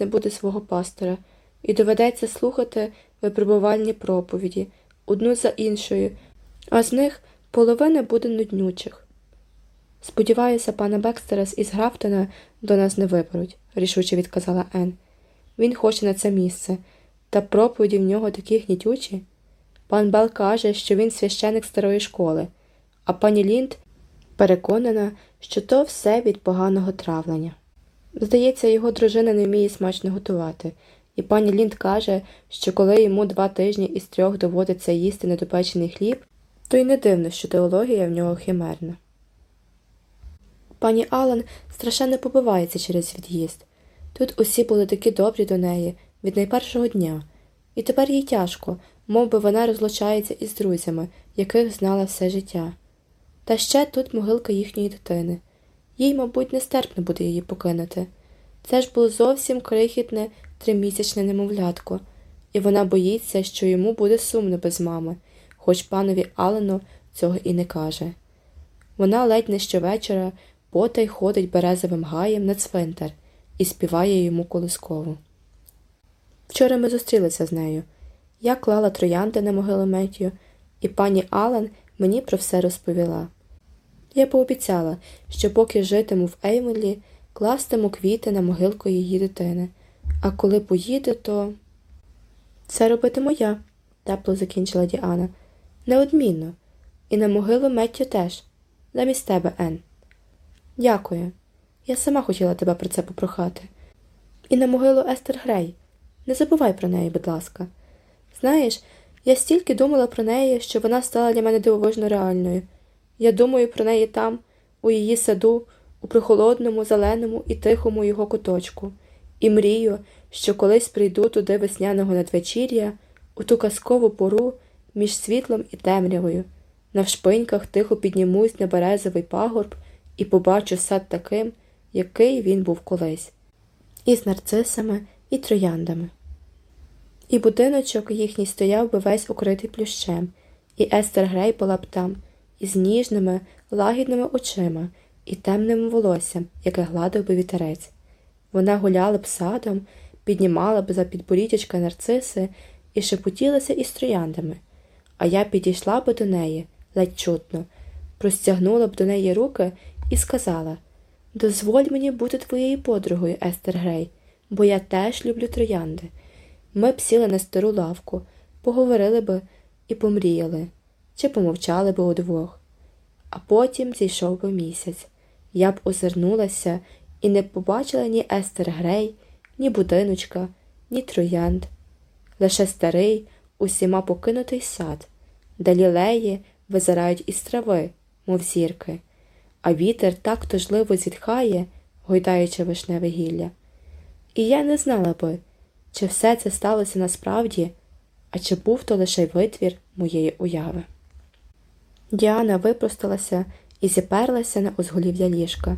не буде свого пастора, і доведеться слухати випробувальні проповіді одну за іншою, а з них половина буде нуднючих. Сподіваюся, пана Бекстера із Графтона до нас не виберуть, рішуче відказала Ен. Він хоче на це місце, та проповіді в нього такі гнітючі. Пан Бел каже, що він священик старої школи, а пані Лінд переконана, що то все від поганого травлення. Здається, його дружина не вміє смачно готувати, і пані Лінд каже, що коли йому два тижні із трьох доводиться їсти недопечений хліб, то й не дивно, що теологія в нього химерна. Пані Алан страшенно побивається через від'їзд. Тут усі були такі добрі до неї від найпершого дня, і тепер їй тяжко, мов би вона розлучається із друзями, яких знала все життя. Та ще тут могилка їхньої дитини. Їй, мабуть, нестерпно буде її покинути. Це ж було зовсім крихітне тримісячне немовлятко, і вона боїться, що йому буде сумно без мами, хоч панові Алену цього і не каже. Вона ледь не щовечора потай ходить березовим гаєм на цвинтар і співає йому колискову. Вчора ми зустрілися з нею. Я клала троянди на могилу Меттію, і пані Алан мені про все розповіла. Я пообіцяла, що поки житиму в Еймелі, кластиму квіти на могилку її дитини, а коли поїде, то. Це робитиму я, тепло закінчила Діана. Неодмінно. І на могилу Меттю теж, замість тебе, Ен. Дякую. Я сама хотіла тебе про це попрохати. І на могилу Естер Грей. Не забувай про неї, будь ласка. Знаєш, я стільки думала про неї, що вона стала для мене дивовижно реальною. Я думаю про неї там, у її саду, у прохолодному, зеленому і тихому його куточку, і мрію, що колись прийду туди весняного надвечір'я, у ту казкову пору між світлом і темрявою, навшпиньках тихо піднімусь на березовий пагорб і побачу сад таким, який він був колись, і з нарцисами, і трояндами. І будиночок їхній стояв би весь укритий плющем, і Естер Грей була б там, із ніжними, лагідними очима і темним волоссям, яке гладив би вітерець. Вона гуляла б садом, піднімала б за підборідячка нарциси і шепотілася із трояндами, а я підійшла б до неї ледь чутно, простягнула б до неї руки і сказала Дозволь мені бути твоєю подругою, Естер Грей, бо я теж люблю троянди. Ми б сіли на стару лавку, поговорили би і помріяли, чи помовчали би удвох. А потім зійшов би місяць. Я б озирнулася і не побачила ні Естер Грей, ні будиночка, ні троянд, лише старий, усіма покинутий сад, де лілеї визирають із трави, мов зірки, а вітер так тужливо зітхає, гойдаючи вишневе гілля. І я не знала би, чи все це сталося насправді, а чи був то лише витвір моєї уяви. Діана випросталася і зіперлася на узголів'я ліжка.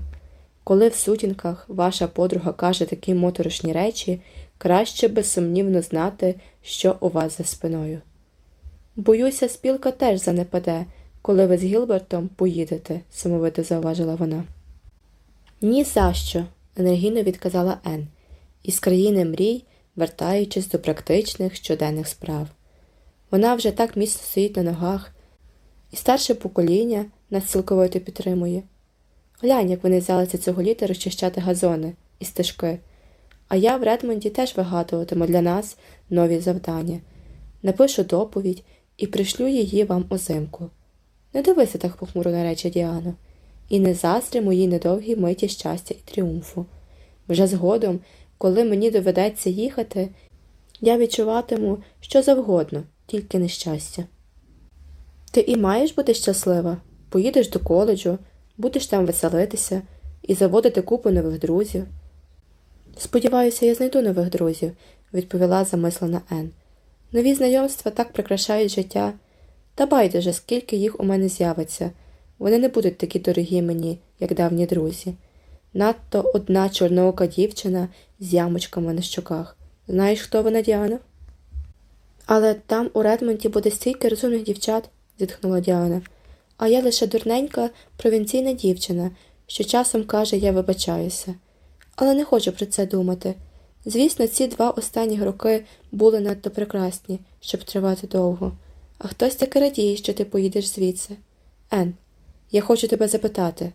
Коли в сутінках ваша подруга каже такі моторошні речі, краще безсумнівно знати, що у вас за спиною. Боюся, спілка теж занепаде, коли ви з Гілбертом поїдете, самовито зауважила вона. «Ні за що», – енергійно відказала Ен, із країни мрій, вертаючись до практичних щоденних справ. Вона вже так міцно стоїть на ногах, і старше покоління нас цілковито підтримує. Глянь, як вони взялися цього літа розчищати газони і стежки, а я в Редмонді теж вигадуватиму для нас нові завдання. Напишу доповідь і пришлю її вам узимку. Не дивися так похмуро на речі Діано, і не застри моїй недовгій миті щастя і тріумфу. Вже згодом, коли мені доведеться їхати, я відчуватиму що завгодно, тільки нещастя. Ти і маєш бути щаслива, поїдеш до коледжу, будеш там веселитися і заводити купу нових друзів. Сподіваюся, я знайду нових друзів, відповіла замислена Ен. Нові знайомства так прикрашають життя, та байдуже, скільки їх у мене з'явиться. Вони не будуть такі дорогі мені, як давні друзі. Надто одна чорноока дівчина з ямочками на щоках. Знаєш, хто вона, Діана? Але там у Редмонті буде стільки розумних дівчат, зітхнула Діана, а я лише дурненька провінційна дівчина, що часом каже, я вибачаюся. Але не хочу про це думати. Звісно, ці два останні роки були надто прекрасні, щоб тривати довго, а хтось таки радіє, що ти поїдеш звідси. Ен, я хочу тебе запитати,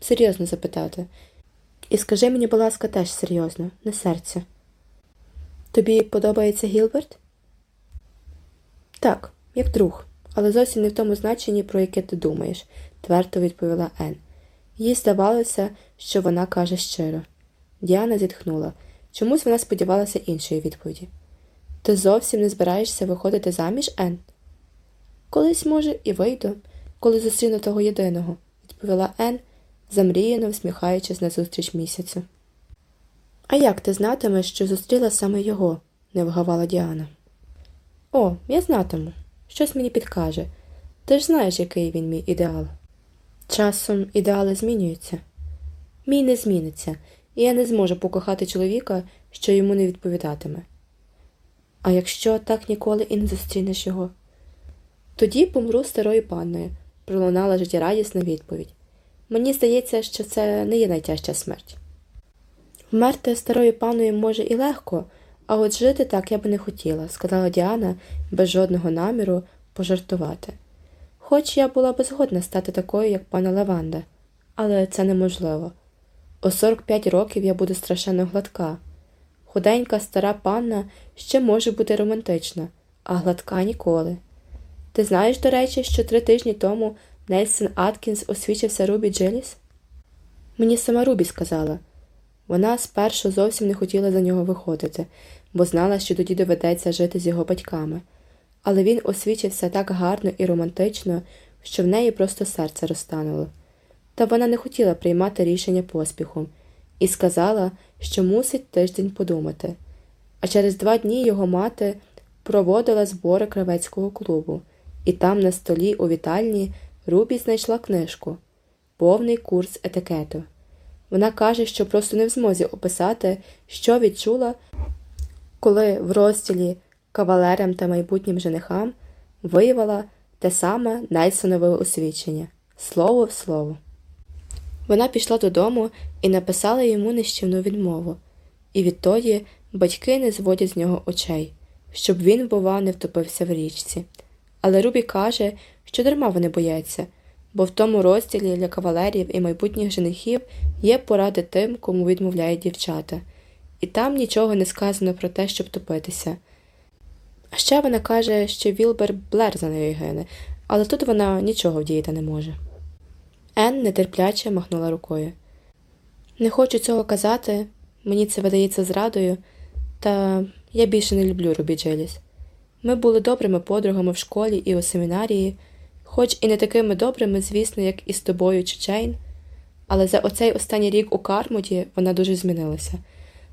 серйозно запитати. І скажи мені, будь ласка, теж серйозно, не серце. Тобі подобається Гілберт? Так, як друг, але зовсім не в тому значенні, про яке ти думаєш, твердо відповіла Ен. Їй здавалося, що вона каже щиро. Діана зітхнула. Чомусь вона сподівалася іншої відповіді. Ти зовсім не збираєшся виходити заміж, Ен? Колись, може, і вийду, коли зустріну того єдиного, відповіла Ен, замріяно всміхаючись назустріч місяцю. А як ти знатимеш, що зустріла саме його? не вгавала Діана. О, я знатиму. Щось мені підкаже. Ти ж знаєш, який він мій ідеал. Часом ідеали змінюються. Мій не зміниться, і я не зможу покохати чоловіка, що йому не відповідатиме. А якщо так ніколи і не зустрінеш його, тоді помру старою панною, пролунала життєрадісна відповідь. Мені здається, що це не є найтяжча смерть. Вмерти старою паною може і легко, а от жити так я би не хотіла, сказала Діана без жодного наміру пожартувати. Хоч я була б згодна стати такою, як пана Лаванда, але це неможливо. У 45 років я буду страшенно гладка. Худенька стара панна ще може бути романтична, а гладка ніколи. Ти знаєш, до речі, що три тижні тому Нельсон Аткінс освічився Рубі Джиліс? Мені сама Рубі сказала. Вона спершу зовсім не хотіла за нього виходити, бо знала, що тоді доведеться жити з його батьками, але він освічився так гарно і романтично, що в неї просто серце розтануло. Та вона не хотіла приймати рішення поспіхом і сказала, що мусить тиждень подумати. А через два дні його мати проводила збори кравецького клубу, і там на столі у вітальні Рубі знайшла книжку повний курс етикету. Вона каже, що просто не в змозі описати, що відчула, коли в розділі кавалерам та майбутнім женихам виявила те саме Нельсонове освічення слово в слово. Вона пішла додому і написала йому нищівну відмову, і відтоді батьки не зводять з нього очей, щоб він, бува, не втопився в річці. Але Рубі каже, що дарма вони бояться, бо в тому розділі для кавалерів і майбутніх женихів є поради тим, кому відмовляють дівчата, і там нічого не сказано про те, щоб топитися. А ще вона каже, що Вілбер Блер за нею гине, але тут вона нічого вдіяти не може. Ен нетерпляче махнула рукою. Не хочу цього казати, мені це видається зрадою, та я більше не люблю Рубі Джиліс. Ми були добрими подругами в школі і у семінарії, хоч і не такими добрими, звісно, як і з тобою чи Чейн, але за оцей останній рік у Кармуді вона дуже змінилася.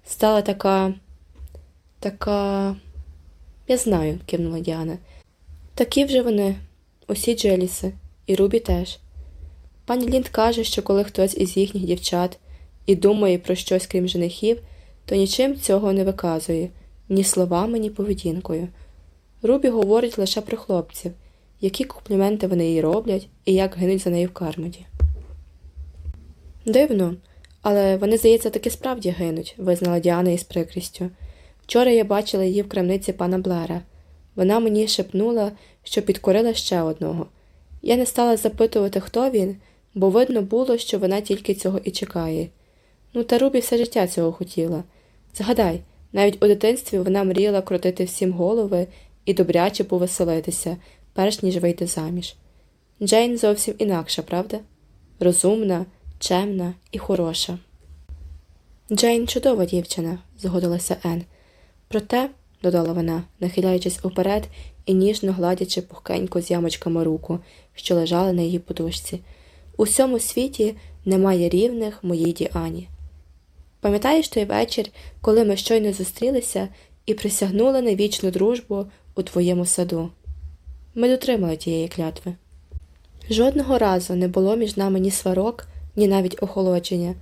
Стала така. така. Я знаю, кивнула Діана. Такі вже вони, усі Джеліси, і Рубі теж. Пані Лінд каже, що коли хтось із їхніх дівчат і думає про щось крім женихів, то нічим цього не виказує, ні словами, ні поведінкою. Рубі говорить лише про хлопців, які компліменти вони їй роблять і як гинуть за нею в кармоді. Дивно, але вони, здається, таки справді гинуть, визнала Діана із прикрістю. Вчора я бачила її в крамниці пана Блера. Вона мені шепнула, що підкорила ще одного. Я не стала запитувати, хто він, бо видно було, що вона тільки цього і чекає. Ну, та Рубі все життя цього хотіла. Згадай, навіть у дитинстві вона мріяла крутити всім голови і добряче повеселитися, перш ніж вийти заміж. Джейн зовсім інакша, правда? Розумна, чемна і хороша. Джейн чудова дівчина, згодилася Ен. Проте, додала вона, нахиляючись уперед і ніжно гладячи пухкенько з ямочками руку, що лежали на її подушці. У всьому світі немає рівних моїй Діані. Пам'ятаєш той вечір, коли ми щойно зустрілися і присягнули на вічну дружбу у твоєму саду? Ми дотримали тієї клятви. Жодного разу не було між нами ні сварок, ні навіть охолодження.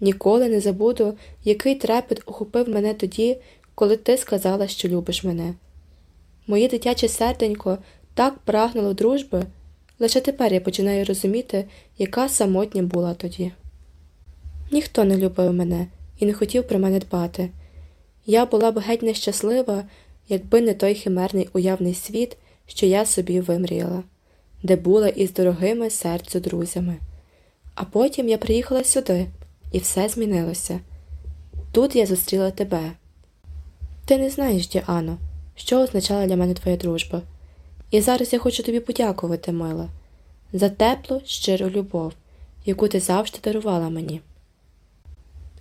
Ніколи не забуду, який трепет охопив мене тоді, коли ти сказала, що любиш мене. Моє дитяче серденько так прагнуло дружби, лише тепер я починаю розуміти, яка самотня була тоді. Ніхто не любив мене і не хотів про мене дбати. Я була б геть нещаслива, якби не той химерний уявний світ, що я собі вимріяла, де була із дорогими серцю друзями. А потім я приїхала сюди, і все змінилося. Тут я зустріла тебе. Ти не знаєш, Діано, що означала для мене твоя дружба. І зараз я хочу тобі подякувати, мила, за теплу, щиру любов, яку ти завжди дарувала мені.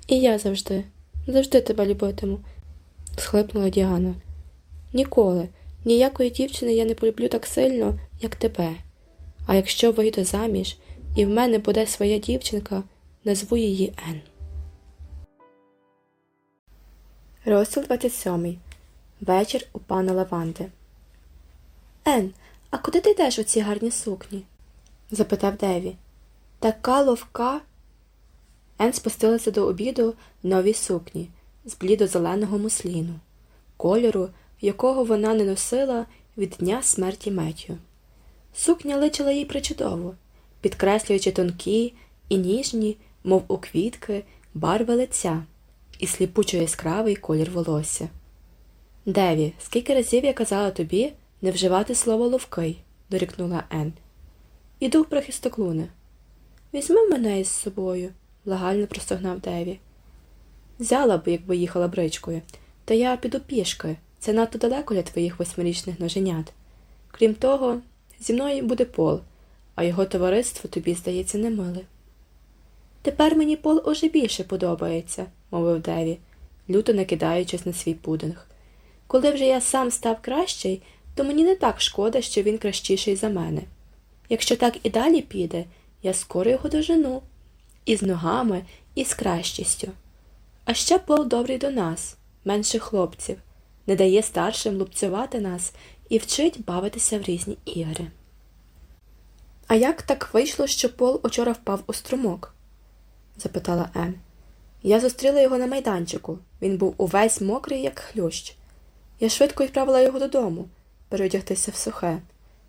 І я завжди, завжди тебе любитиму, схлипнула Діана. Ніколи, ніякої дівчини я не полюблю так сильно, як тебе. А якщо вийду заміж, і в мене буде своя дівчинка, назву її Ен. Розділ 27. Вечір у пана Лаванди. Ен, а куди ти йдеш у цій гарній сукні? запитав Деві. Така ловка. Ен спустилася до обіду в новій сукні з блідо-зеленого мусліну, кольору, якого вона не носила від дня смерті Меттю. Сукня личила їй причудово, підкреслюючи тонкі і ніжні, мов у квітки, барви лиця і сліпучо яскравий колір волосся. Деві, скільки разів я казала тобі не вживати слово ловкий, дорікнула Ен. Іду в прихистоклуни. Візьми мене із собою, благально простогнав Деві. Взяла б, якби їхала бричкою, та я піду пішки. Це надто далеко для твоїх восьмирічних ноженят. Крім того, зі мною буде пол, а його товариство тобі, здається, немиле. Тепер мені пол уже більше подобається, мовив Деві, люто накидаючись на свій пудинг. Коли вже я сам став кращий, то мені не так шкода, що він кращіший за мене. Якщо так і далі піде, я скоро його дожену, і з ногами, і з кращістю. А ще пол добрий до нас, менше хлопців, не дає старшим лупцювати нас і вчить бавитися в різні ігри. А як так вийшло, що Пол учора впав у струмок? запитала Ен. Я зустріла його на майданчику. Він був увесь мокрий, як хлющ. Я швидко відправила його додому, переодягтися в сухе,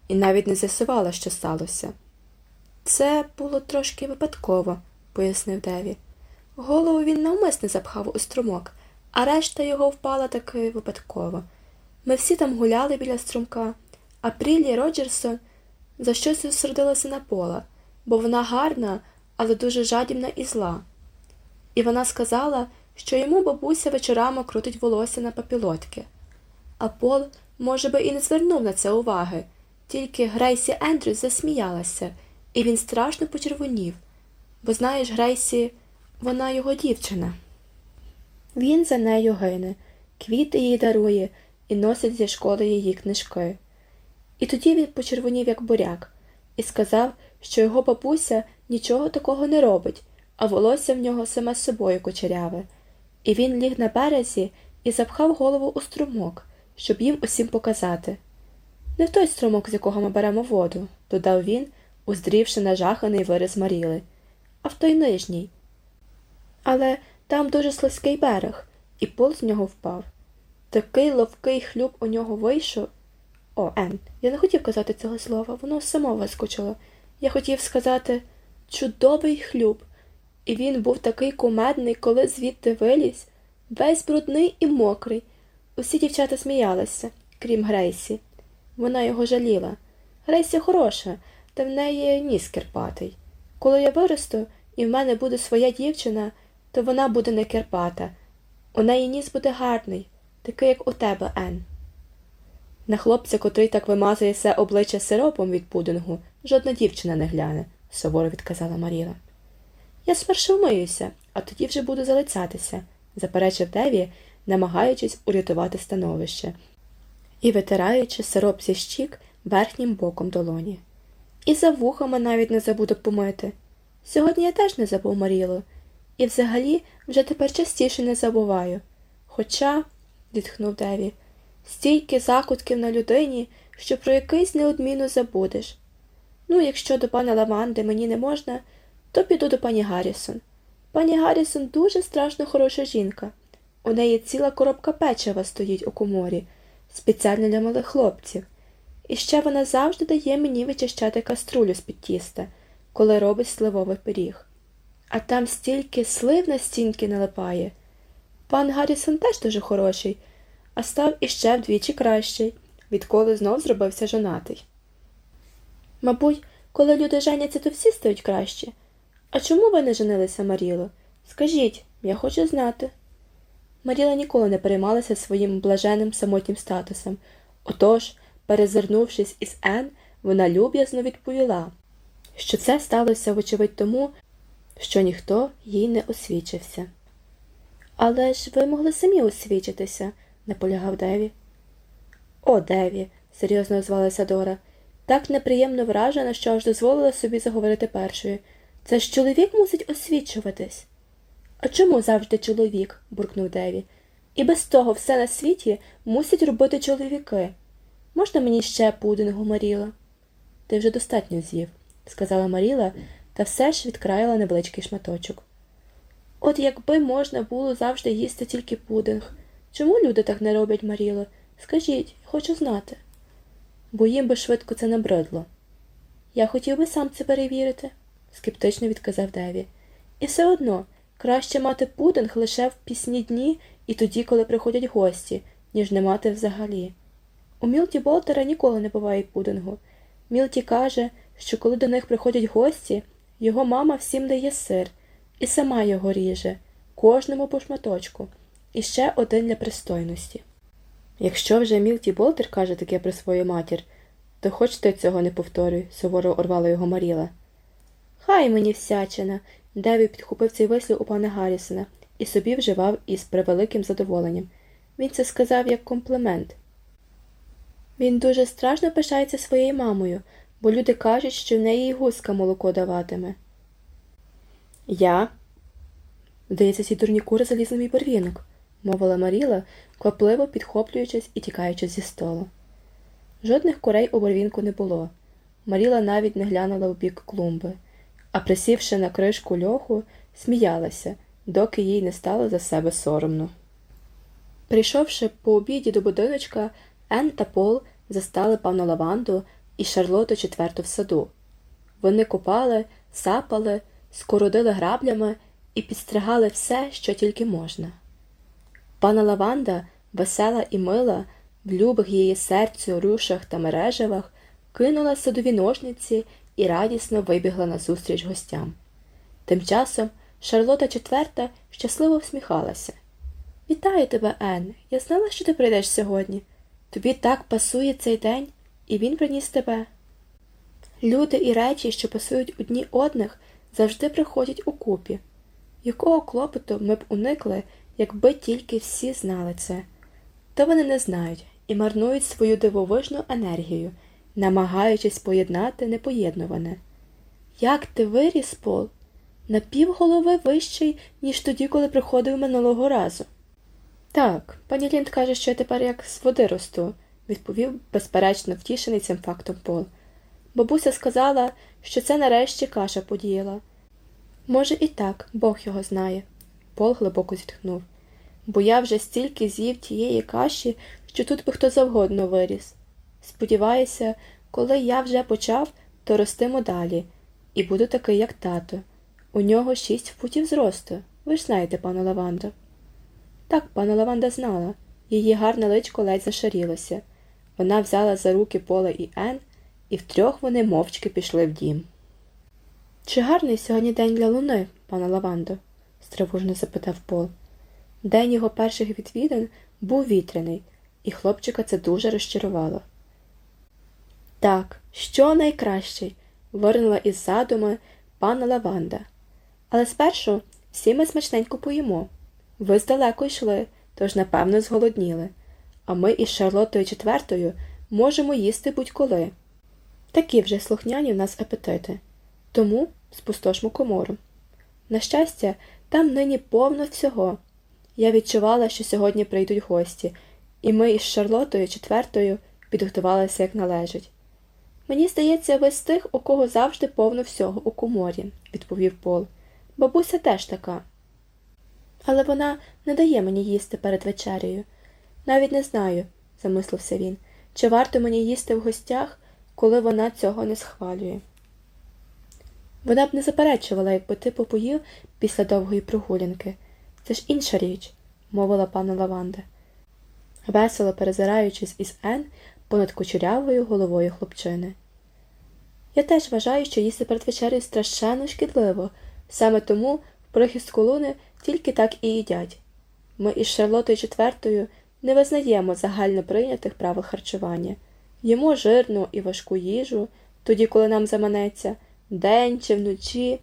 і навіть не з'ясувала, що сталося. Це було трошки випадково, пояснив Деві. Голову він навмисне запхав у струмок, а решта його впала таки випадково. Ми всі там гуляли біля струмка, а Прілі Роджерсон за щось зосередилася на пола, бо вона гарна, але дуже жадібна і зла. І вона сказала, що йому бабуся вечорами крутить волосся на папілотки. А Пол, може би, і не звернув на це уваги, тільки Грейсі Ендрюс засміялася, і він страшно почервонів, бо, знаєш, Грейсі, вона його дівчина. Він за нею гине, квіти їй дарує і носить зі школи її книжки. І тоді він почервонів, як буряк, і сказав, що його бабуся нічого такого не робить, а волосся в нього саме з собою кучеряве. І він ліг на березі і запхав голову у струмок, щоб їм усім показати. Не в той струмок, з якого ми беремо воду, додав він, уздрівши нажаханий вираз Маріли, а в той нижній. Але там дуже слизький берег, і пол з нього впав. Такий ловкий хлюб у нього вийшов. О, Ен, я не хотів казати цього слова, воно само вискочило. Я хотів сказати чудовий хлюб, і він був такий кумедний, коли звідти виліз, весь брудний і мокрий. Усі дівчата сміялися, крім Грейсі. Вона його жаліла. Грейсі хороша, та в неї ніс кирпатий. Коли я виросту і в мене буде своя дівчина, то вона буде не кирпата. У неї ніс буде гарний, такий, як у тебе, Ен. На хлопця, котрий так вимазує все обличчя сиропом від пудингу, жодна дівчина не гляне, суворо відказала Маріла. Я спершу вмиюся, а тоді вже буду залицятися, заперечив Деві, намагаючись урятувати становище і витираючи сироп зі щік верхнім боком долоні. І за вухами навіть не забуду помити. Сьогодні я теж не забув Марілу, і взагалі вже тепер частіше не забуваю. Хоча, зітхнув Деві, стільки закутків на людині, що про якийсь неодмінно забудеш. Ну, якщо до пана Лаванди мені не можна, то піду до пані Гаррісон. Пані Гаррісон дуже страшно хороша жінка. У неї ціла коробка печива стоїть у коморі, спеціально для малих хлопців. І ще вона завжди дає мені вичищати каструлю з під тіста, коли робить сливовий пиріг. А там стільки слив на стінки налипає. Пан Гаррісон теж дуже хороший, а став іще вдвічі кращий, відколи знов зробився жонатий. Мабуть, коли люди женяться, то всі стають кращі. А чому ви не женилися, Маріло? Скажіть, я хочу знати. Маріла ніколи не переймалася своїм блаженним самотнім статусом. Отож, перезирнувшись із Ен, вона люб'язно відповіла, що це сталося, вочевидь, тому, що ніхто їй не освічився. Але ж ви могли самі освічитися, наполягав Деві. О, Деві, серйозно озвалася Дора, так неприємно вражена, що аж дозволила собі заговорити першою. Це ж чоловік мусить освічуватись. А чому завжди чоловік? буркнув Деві. І без того все на світі мусять робити чоловіки. Можна мені ще пудингу, Маріла? Ти вже достатньо з'їв, сказала Маріла, та все ж відкраїла невеличкий шматочок. От якби можна було завжди їсти тільки пудинг. Чому люди так не роблять, Маріло? Скажіть, хочу знати. Бо їм би швидко це набридло. Я хотів би сам це перевірити, скептично відказав Деві. І все одно краще мати пудинг лише в пісні дні і тоді, коли приходять гості, ніж не мати взагалі. У Мілті Болтера ніколи не буває пудингу. Мілті каже, що коли до них приходять гості, його мама всім дає сир і сама його ріже, кожному по шматочку, і ще один для пристойності. Якщо вже Мілті Болтер каже таке про свою матір, то хоч ти цього не повторюй, суворо орвала його Маріла. Хай мені всячина. Деві підхопив цей вислів у пана Гаррісона і собі вживав із превеликим задоволенням. Він це сказав як комплімент. Він дуже страшно пишається своєю мамою, бо люди кажуть, що в неї й гуска молоко даватиме. Я. Здається, ці дурні кури залізли мій барвінок, мовила Маріла, квапливо підхоплюючись і тікаючи зі столу. Жодних курей у барвінку не було. Маріла навіть не глянула в бік клумби, а присівши на кришку льоху, сміялася, доки їй не стало за себе соромно. Прийшовши по обіді до будиночка, Ен та Пол застали пану лаванду і Шарлоту четверту в саду. Вони купали, сапали, скородили граблями і підстригали все, що тільки можна. Пана Лаванда, весела і мила, в любих її серцю, рушах та мережевах, кинула садові ножниці і радісно вибігла назустріч гостям. Тим часом Шарлота четверта щасливо всміхалася. Вітаю тебе, Ен. Я знала, що ти прийдеш сьогодні. Тобі так пасує цей день, і він приніс тебе. Люди і речі, що пасують одні одних, завжди приходять у купі. Якого клопоту ми б уникли, якби тільки всі знали це. Та вони не знають і марнують свою дивовижну енергію, намагаючись поєднати непоєднуване. Як ти виріс, Пол? На півголови вищий, ніж тоді, коли приходив минулого разу. Так, пані Лінд каже, що я тепер як з води росту, відповів безперечно втішений цим фактом Пол. Бабуся сказала, що це нарешті каша подіяла. Може, і так, Бог його знає. Пол глибоко зітхнув. Бо я вже стільки з'їв тієї каші, що тут би хто завгодно виріс. Сподіваюся, коли я вже почав, то ростимо далі, і буду такий, як тато. У нього шість футів зросту. Ви ж знаєте, пане Лавандо. Так, пана Лаванда знала. Її гарне личко ледь зашарілося. Вона взяла за руки Пола і Ен, і втрьох вони мовчки пішли в дім. Чи гарний сьогодні день для луни, пане Лавандо? Стривожно запитав Пол. День його перших відвідин був вітряний, і хлопчика це дуже розчарувало. Так, що найкращий, вирнула із задуми пана Лаванда. Але спершу всі ми смачненько поїмо. Ви здалеко йшли, тож, напевно, зголодніли, а ми із Шарлотою четвертою можемо їсти будь-коли. Такі вже слухняні в нас апетити, тому спустошмо комору. На щастя, там нині повно всього. Я відчувала, що сьогодні прийдуть гості, і ми із Шарлотою четвертою підготувалися як належить. Мені здається, ви з тих, у кого завжди повно всього у коморі, відповів Пол. Бабуся теж така. Але вона не дає мені їсти перед вечерею. Навіть не знаю, замислився він, чи варто мені їсти в гостях, коли вона цього не схвалює. Вона б не заперечувала, якби ти попоїв після довгої прогулянки. Це ж інша річ. мовила пана Лаванда, весело перезираючись із Ен понад кучерявою головою хлопчини. Я теж вважаю, що їсти перед вечерею страшенно шкідливо, саме тому в луни тільки так і їдять. Ми із Шарлотою четвертою не визнаємо загально прийнятих правил харчування, їмо жирну і важку їжу, тоді, коли нам заманеться, день чи вночі,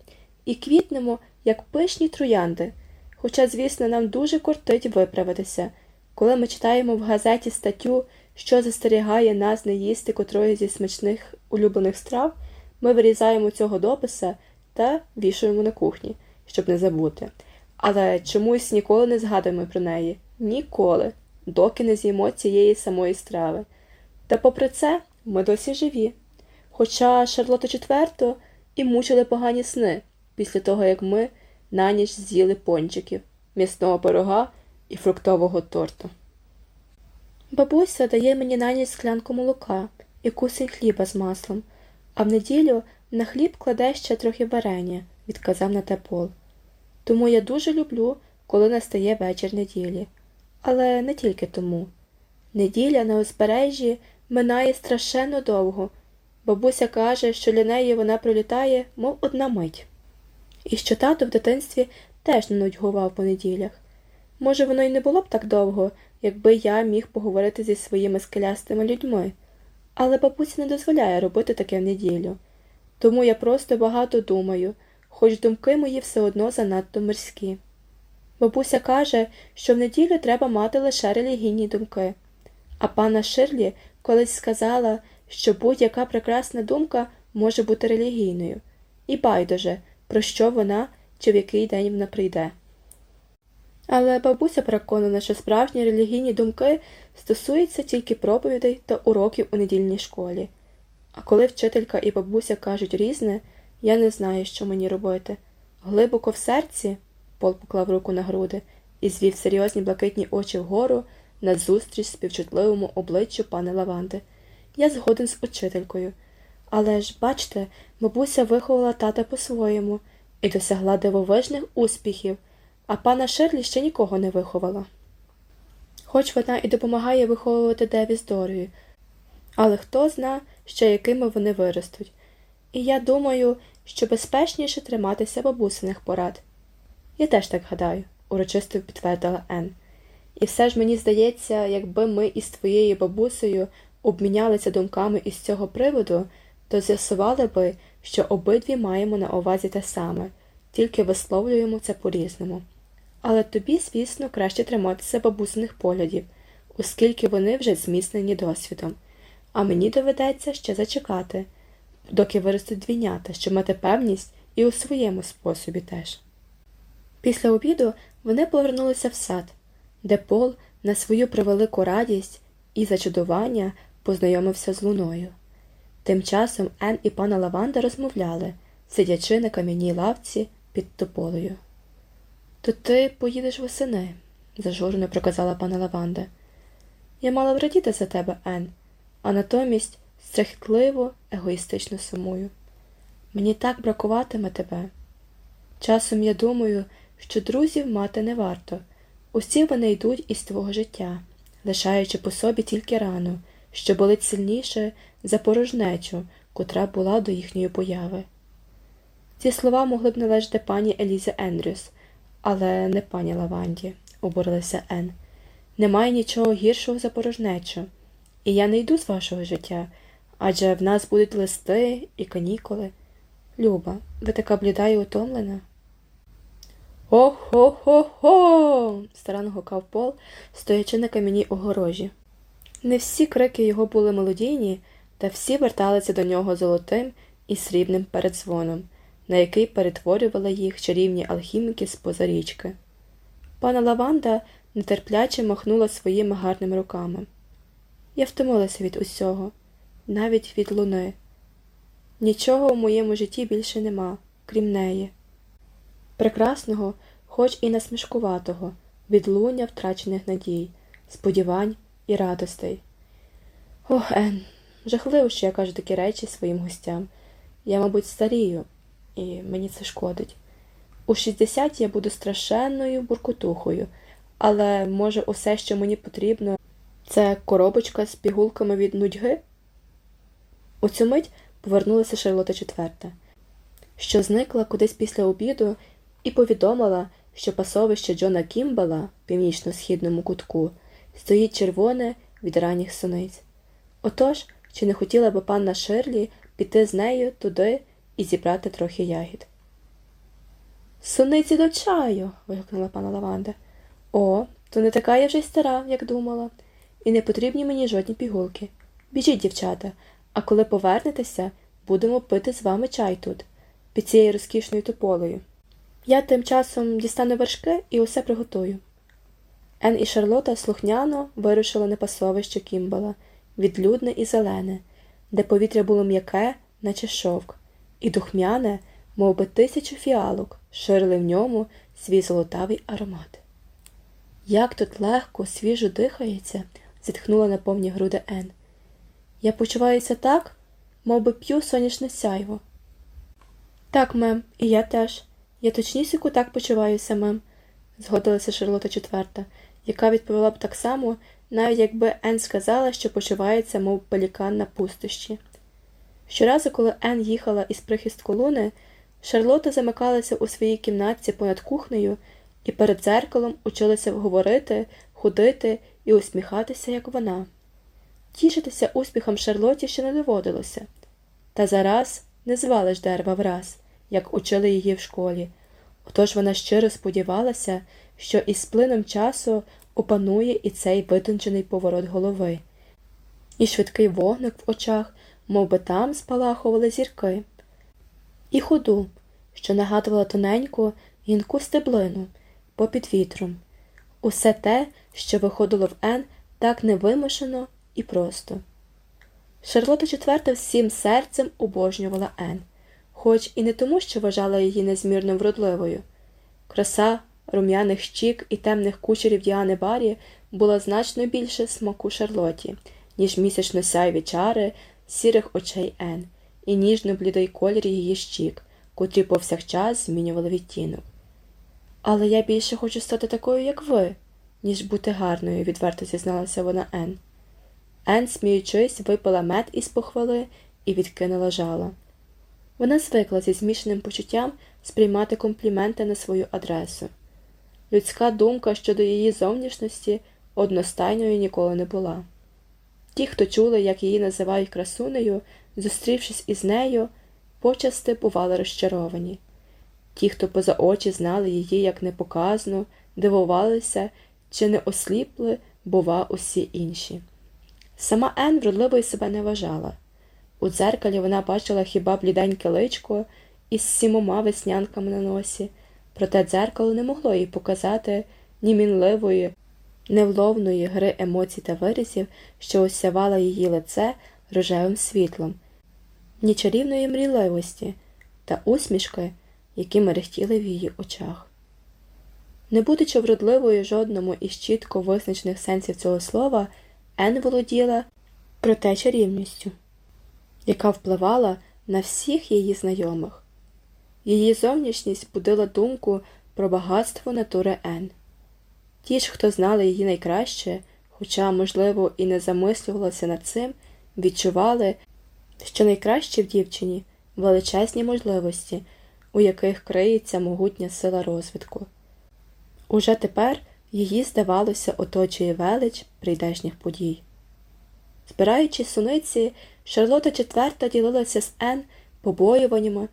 і квітнемо, як пишні троянди. Хоча, звісно, нам дуже кортить виправитися, коли ми читаємо в газеті статтю, що застерігає нас не їсти котрої зі смачних улюблених страв, ми вирізаємо цього дописа та вішаємо на кухні, щоб не забути. Але чомусь ніколи не згадуємо про неї. Ніколи, доки не з'їмо цієї самої страви. Та попри це ми досі живі. Хоча Шарлоту четверту і мучили погані сни після того, як ми на ніч з'їли пончиків, м'ясного пирога і фруктового торту. Бабуся дає мені на ніч склянку молока і кусень хліба з маслом, а в неділю на хліб кладе ще трохи варення, відказав на те пол. Тому я дуже люблю, коли настає вечір неділі. Але не тільки тому. Неділя на узбережжі минає страшенно довго. Бабуся каже, що для неї вона пролітає, мов одна мить. І що тато в дитинстві теж не нудьгував по неділях. Може, воно й не було б так довго, якби я міг поговорити зі своїми скелястими людьми, але бабуся не дозволяє робити таке в неділю. Тому я просто багато думаю, хоч думки мої все одно занадто морські. Бабуся каже, що в неділю треба мати лише релігійні думки, а пана Ширлі колись сказала, що будь-яка прекрасна думка може бути релігійною, і байдуже, про що вона чи в який день вона прийде. Але бабуся переконана, що справжні релігійні думки стосуються тільки проповідей та уроків у недільній школі. А коли вчителька і бабуся кажуть різне, я не знаю, що мені робити. Глибоко в серці, Пол поклав руку на груди і звів серйозні блакитні очі вгору назустріч співчутливому обличчю пани Лаванди. Я згоден з учителькою. Але ж, бачте, бабуся виховала тата по-своєму і досягла дивовижних успіхів, а пана Ширлі ще нікого не виховала. Хоч вона і допомагає виховувати Деві з Дорою, але хто зна, ще якими вони виростуть. І я думаю, що безпечніше триматися бабусиних порад. Я теж так гадаю, урочисто підтвердила Ен. І все ж мені здається, якби ми із твоєю бабусею обмінялися думками із цього приводу, то з'ясували би, що обидві маємо на увазі те саме, тільки висловлюємо це по-різному. Але тобі, звісно, краще триматися бабусиних поглядів, оскільки вони вже зміцнені досвідом, а мені доведеться ще зачекати, доки виростуть двійнята, щоб мати певність і у своєму способі теж. Після обіду вони повернулися в сад, де Пол на свою превелику радість і зачудування познайомився з луною. Тим часом Ен і пана Лаванда розмовляли, сидячи на кам'яній лавці під тополею. То ти поїдеш восени, зажурно проказала пана Лаванда. Я мала б радіти за тебе, Ен, а натомість страхітливо, егоїстично сумую. Мені так бракуватиме тебе. Часом я думаю, що друзів мати не варто. Усі вони йдуть із твого життя, лишаючи по собі тільки рану, що болить сильніше за порожнечу, котра була до їхньої появи. Ці слова могли б належати пані Елізі Ендрюс, але не пані Лаванді, обурилася Ен. Немає нічого гіршого за порожнечу, і я не йду з вашого життя, адже в нас будуть листи і канікули. Люба, ви така бліда і утомлена. Хо-хо-хо-хо. старанно гукав Пол, стоячи на кам'яній огорожі. Не всі крики його були мелодійні, та всі верталися до нього золотим і срібним передзвоном, на який перетворювали їх чарівні алхіміки з поза річки. Пана Лаванда нетерпляче махнула своїми гарними руками. Я втомилася від усього, навіть від луни. Нічого у моєму житті більше нема, крім неї. Прекрасного, хоч і насмішкуватого, відлуння втрачених надій, сподівань і радостей. Ох, Ен, жахливо, що я кажу такі речі своїм гостям. Я, мабуть, старію, і мені це шкодить. У 60 я буду страшенною буркотухою, Але, може, усе, що мені потрібно, це коробочка з пігулками від нудьги? У цю мить повернулася Шарлота четверта, що зникла кудись після обіду і повідомила, що пасовище Джона Кімбела в північно-східному кутку стоїть червоне від ранніх суниць. Отож, чи не хотіла би панна Ширлі піти з нею туди і зібрати трохи ягід? Суниці до чаю. вигукнула пана Лаванда. О, то не така я вже й стара, як думала, і не потрібні мені жодні пігулки. Біжіть, дівчата, а коли повернетеся, будемо пити з вами чай тут, під цією розкішною тополею. Я тим часом дістану вершки і усе приготую. Ен і Шарлота слухняно вирушили на пасовище Кімбала, відлюдне і зелене, де повітря було м'яке, наче шовк, і духмяне, мов би тисячу фіалок, ширили в ньому свій золотавий аромат. Як тут легко, свіжо дихається, зітхнула на повні груди Ен. Я почуваюся так, мов би п'ю сонячне сяйво. Так, мем, і я теж. Я точнісіку так почуваюся, мем, згодилася Шарлота четверта, яка відповіла б так само, навіть якби Ен сказала, що почувається, мов пелікан на пустощі. Щоразу, коли Ен їхала із прихистку луни, Шарлота замикалася у своїй кімнатці понад кухнею і перед дзеркалом училася говорити, ходити і усміхатися, як вона. Тішитися успіхом Шарлоті ще не доводилося, та зараз не звалиш дерева враз, як учили її в школі. Отож вона щиро сподівалася, що із плином часу опанує і цей витончений поворот голови, і швидкий вогник в очах, мов би там спалахували зірки, і ходу, що нагадувала тоненьку гінку стеблину попід вітром. Усе те, що виходило в Ен так невимушено і просто. Шарлота четверта всім серцем обожнювала Ен, хоч і не тому, що вважала її незмірно вродливою. Краса рум'яних щік і темних кучерів Діани Барі була значно більше смаку Шарлоті, ніж місячно сяйві чари сірих очей Ен, і ніжно блідий колір її щік, котрі повсякчас змінювали відтінок. Але я більше хочу стати такою, як ви, ніж бути гарною, відверто зізналася вона Ен. Ен, сміючись, випила мед із похвали і відкинула жало. Вона звикла зі змішаним почуттям сприймати компліменти на свою адресу. Людська думка щодо її зовнішності одностайною ніколи не була. Ті, хто чули, як її називають красунею, зустрівшись із нею, почасти бували розчаровані. Ті, хто поза очі знали її як непоказну, дивувалися чи не осліпли, бува, усі інші. Сама Ен вродливою себе не вважала. У дзеркалі вона бачила хіба бліденьке личко із сімома веснянками на носі, проте дзеркало не могло їй показати ні мінливої, невловної гри емоцій та виразів, що осявала її лице рожевим світлом, ні чарівної мрійливості та усмішки, які мерехтіли в її очах. Не будучи вродливою жодному із чітко визначених сенсів цього слова, Ен володіла проте чарівністю, яка впливала на всіх її знайомих. Її зовнішність будила думку про багатство натури Ен. Ті ж, хто знали її найкраще, хоча, можливо, і не замислювалися над цим, відчували, що найкраще в дівчині величезні можливості, у яких криється могутня сила розвитку. Уже тепер її, здавалося, оточує велич прийдешніх подій. Збираючи суниці, Шарлота четверта ділилася з Ен побоюваннями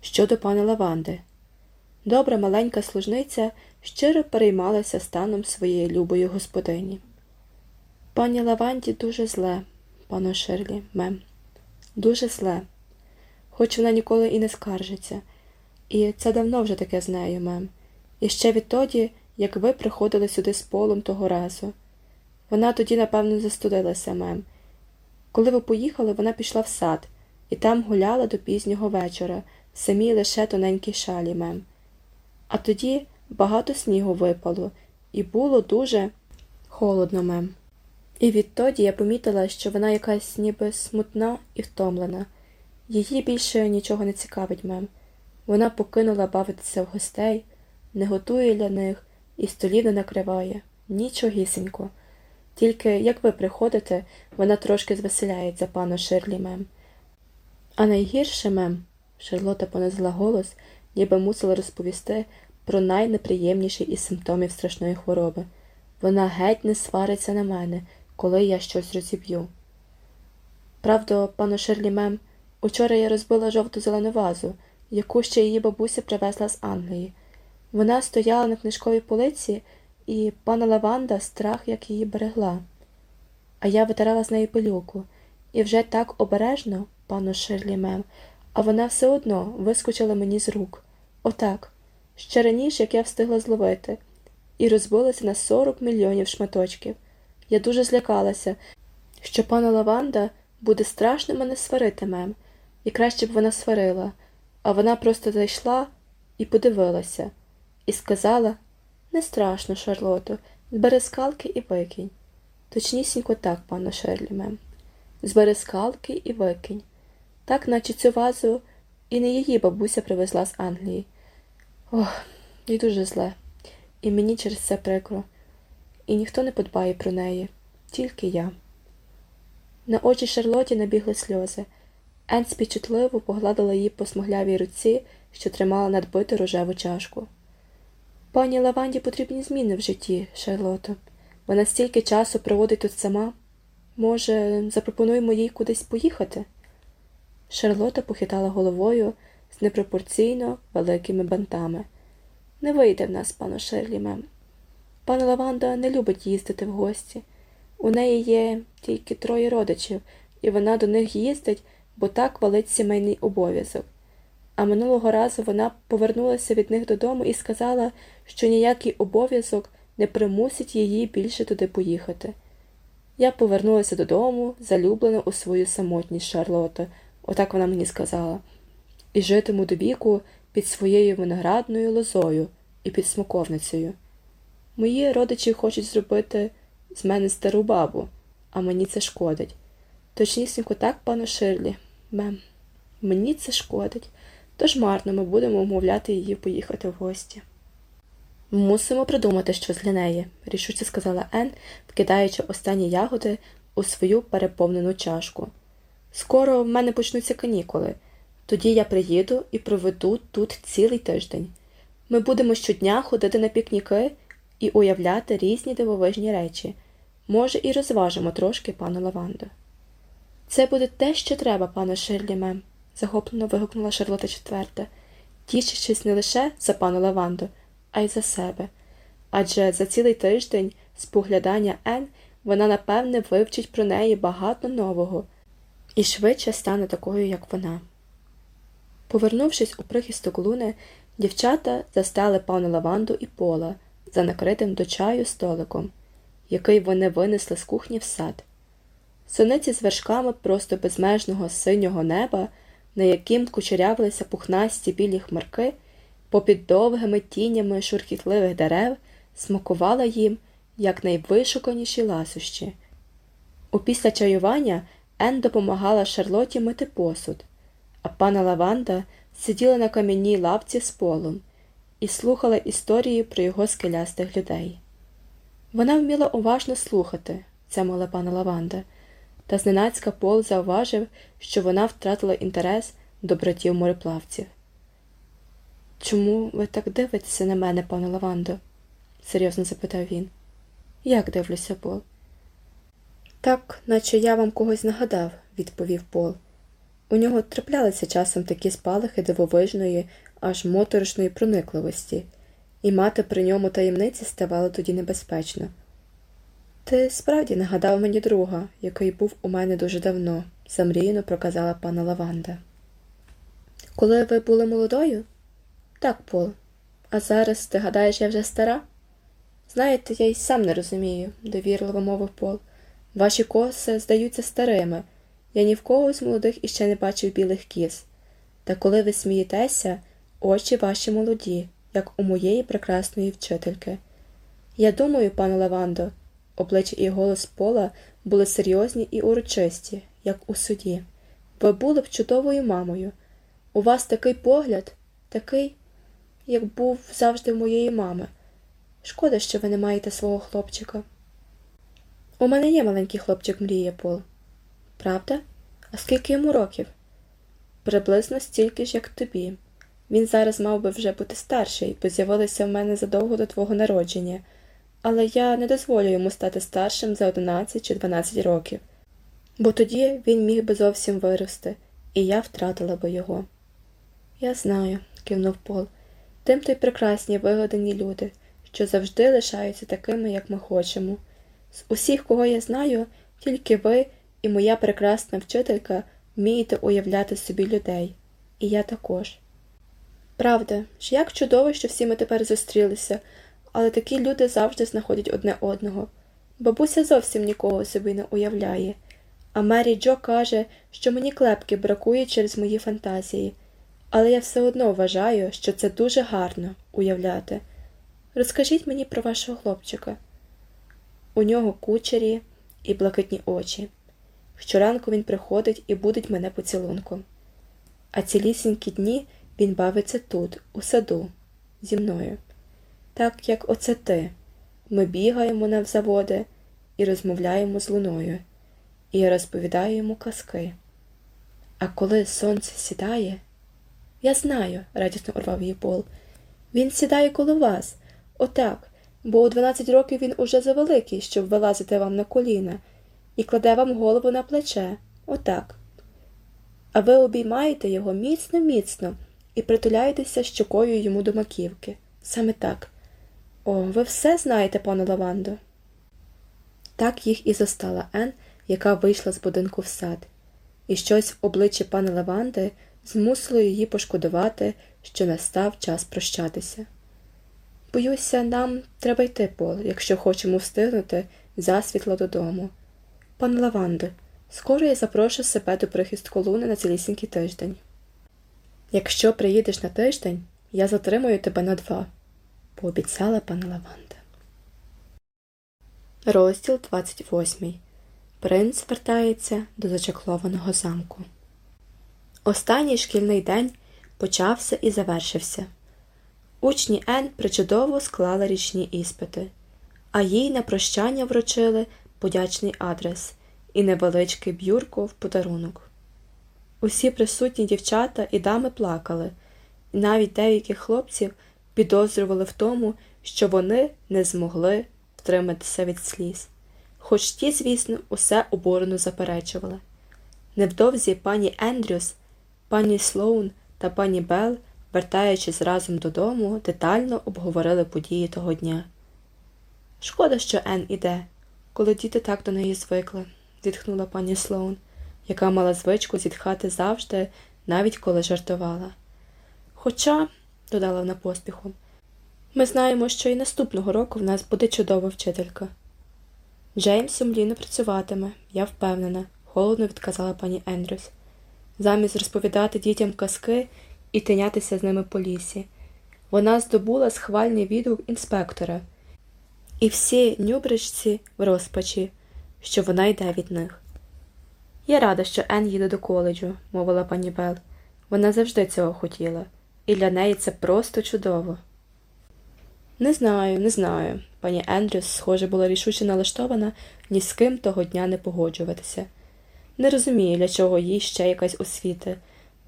щодо пана Лаванди. Добра маленька служниця щиро переймалася станом своєї любої господині. Пані Лаванді дуже зле, пано Ширлі, мем, дуже зле, хоч вона ніколи і не скаржиться, і це давно вже таке з нею, мем, і ще відтоді, як ви приходили сюди з полом того разу. Вона тоді, напевно, застудилася мем. Коли ви поїхали, вона пішла в сад і там гуляла до пізнього вечора, самі лише тоненькі шалі мем. А тоді багато снігу випало, і було дуже холодно мем. І відтоді я помітила, що вона якась ніби смутна і втомлена. Її більше нічого не цікавить мем. Вона покинула бавитися в гостей, не готує для них і столів не накриває. Нічогісінько. Тільки як ви приходите, вона трошки звеселяється, пану Ширлі мем. А найгірше мем, Шарлота понизила голос, ніби мусила розповісти про найнеприємніший із симптомів страшної хвороби. Вона геть не свариться на мене, коли я щось розіб'ю. Правда, пану Ширлі мем, учора я розбила жовту зелену вазу, яку ще її бабуся привезла з Англії. Вона стояла на книжковій полиці, і пана Лаванда страх як її берегла. А я витирала з неї пилюку, і вже так обережно, пану Ширлі мем, а вона все одно вискочила мені з рук. Отак, ще раніше, як я встигла зловити, і розбилася на 40 мільйонів шматочків. Я дуже злякалася, що пана Лаванда буде страшно мене сварити мем, і краще б вона сварила, а вона просто зайшла і подивилася, і сказала не страшно, Шарлото, збери скалки і викинь. Точнісінько так, пану Шерлі мем. Збери скалки і викинь. Так, наче цю вазу і не її бабуся привезла з Англії. Ох, їй дуже зле, і мені через це прикро. І ніхто не подбає про неї, тільки я. На очі Шарлоті набігли сльози. Ен співчутливо погладила її по смуглявій руці, що тримала надбиту рожеву чашку. Пані Лаванді потрібні зміни в житті, Шарлото. Вона стільки часу проводить тут сама. Може, запропонуємо їй кудись поїхати? Шарлота похитала головою з непропорційно великими бантами. Не вийде в нас, пану Шерлі, мем. Пан Лаванда не любить їздити в гості. У неї є тільки троє родичів, і вона до них їздить, бо так валить сімейний обов'язок. А минулого разу вона повернулася від них додому і сказала, що ніякий обов'язок не примусить її більше туди поїхати. Я повернулася додому, залюблена у свою самотність Шарлота, отак вона мені сказала, і житиму до віку під своєю виноградною лозою і під смоковницею. Мої родичі хочуть зробити з мене стару бабу, а мені це шкодить. Точнісінько так, пане Ширлі, мем, мені це шкодить, тож марно ми будемо умовляти її поїхати в гості. Мусимо придумати щось для неї, рішуче сказала Ен, вкидаючи останні ягоди у свою переповнену чашку. Скоро в мене почнуться канікули. Тоді я приїду і проведу тут цілий тиждень. Ми будемо щодня ходити на пікніки і уявляти різні дивовижні речі. Може, і розважимо трошки пану Лаванду. Це буде те, що треба, пане Ширлі мем, захоплено вигукнула Шарлота четверта, тішачись не лише за пану Лаванду, а й за себе. Адже за цілий тиждень споглядання Ен вона, напевне, вивчить про неї багато нового і швидше стане такою, як вона. Повернувшись у прихисток луни, дівчата застали пану Лаванду і пола за накритим до чаю столиком, який вони винесли з кухні в сад. Сониці з вершками просто безмежного синього неба, на яким кучерявилися пухнасті білі хмарки, попід довгими тінями шурхітливих дерев, смакувала їм як найвишуканіші ласощі. Опісля чаювання Ен допомагала Шарлоті мити посуд, а пана Лаванда сиділа на кам'яній лавці з полом і слухала історії про його скелястих людей. Вона вміла уважно слухати, ця мала пана Лаванда, та зненацька Пол зауважив, що вона втратила інтерес до братів мореплавців. Чому ви так дивитеся на мене, пане Лавандо? серйозно запитав він. Як дивлюся, Пол? Так, наче я вам когось нагадав, відповів Пол. У нього траплялися часом такі спалахи дивовижної, аж моторошної проникливості, і мати при ньому таємниці ставало тоді небезпечно. Ти справді нагадав мені друга, який був у мене дуже давно, замріяно проказала пана Лаванда. Коли ви були молодою? Так, Пол. А зараз ти гадаєш, я вже стара? Знаєте, я й сам не розумію, довірливо мовив Пол. Ваші коси здаються старими. Я ні в кого з молодих іще не бачив білих кіз. Та коли ви смієтеся, очі ваші молоді, як у моєї прекрасної вчительки. Я думаю, пане Лавандо, обличчя і голос Пола були серйозні і урочисті, як у суді. Ви були б чудовою мамою. У вас такий погляд, такий, як був завжди в моєї мами. Шкода, що ви не маєте свого хлопчика. У мене є маленький хлопчик мріє Пол. Правда? А скільки йому років? Приблизно стільки ж, як тобі. Він зараз мав би вже бути старший, бо з'явилися в мене задовго до твого народження, але я не дозволю йому стати старшим за 11 чи 12 років, бо тоді він міг би зовсім вирости, і я втратила би його. Я знаю, кивнув Пол, тим то й прекрасні вигадані люди, що завжди лишаються такими, як ми хочемо. З усіх, кого я знаю, тільки ви і моя прекрасна вчителька вмієте уявляти собі людей, і я також. Правда, ж як чудово, що всі ми тепер зустрілися, але такі люди завжди знаходять одне одного. Бабуся зовсім нікого собі не уявляє, а Мері Джо каже, що мені клепки бракує через мої фантазії, але я все одно вважаю, що це дуже гарно уявляти. Розкажіть мені про вашого хлопчика. У нього кучері і блакитні очі. Щоранку він приходить і будить мене поцілунком. А цілісінькі дні він бавиться тут, у саду, зі мною. Так як оце ти. Ми бігаємо навзаводи і розмовляємо з луною, і я розповідаю йому казки. А коли сонце сідає, я знаю, радісно урвав її Пол. Він сідає коло вас, отак, бо у 12 років він уже завеликий, щоб вилазити вам на коліна, і кладе вам голову на плече, отак. А ви обіймаєте його міцно, міцно і притуляєтеся щокою йому до маківки. Саме так. О, ви все знаєте, пане Лавандо. Так їх і застала Ен, яка вийшла з будинку в сад, і щось в обличчі пана Лаванди змусило її пошкодувати, що настав час прощатися. Боюся, нам треба йти, Пол, якщо хочемо встигнути засвітло додому. Пане Лавандо, скоро я запрошу себе до прихистку луни на цілісінький тиждень. Якщо приїдеш на тиждень, я затримую тебе на два, пообіцяла пана Лаванда. Розділ 28. Принц вертається до зачаклованого замку. Останній шкільний день почався і завершився. Учні Ен причудово склали річні іспити, а їй на прощання вручили подячний адрес і невеличкий б'юрко в подарунок. Усі присутні дівчата і дами плакали, і навіть деяких хлопців підозрювали в тому, що вони не змогли втриматися від сліз, хоч ті, звісно, усе обурено заперечували. Невдовзі пані Ендрюс, пані Слоун та пані Белл, вертаючись разом додому, детально обговорили події того дня. Шкода, що Ен іде, коли діти так до неї звикли, зітхнула пані Слоун яка мала звичку зітхати завжди, навіть коли жартувала. Хоча, додала вона поспіхом, ми знаємо, що і наступного року в нас буде чудова вчителька. Джеймс сумлінно працюватиме, я впевнена, холодно відказала пані Ендрюс. Замість розповідати дітям казки і тинятися з ними по лісі. Вона здобула схвальний відгук інспектора, і всі нюбричці в розпачі, що вона йде від них. Я рада, що Ен їде до коледжу, мовила пані Бел. Вона завжди цього хотіла, і для неї це просто чудово. Не знаю, не знаю. Пані Ендрюс, схоже, була рішуче налаштована ні з ким того дня не погоджуватися. Не розумію, для чого їй ще якась освіта.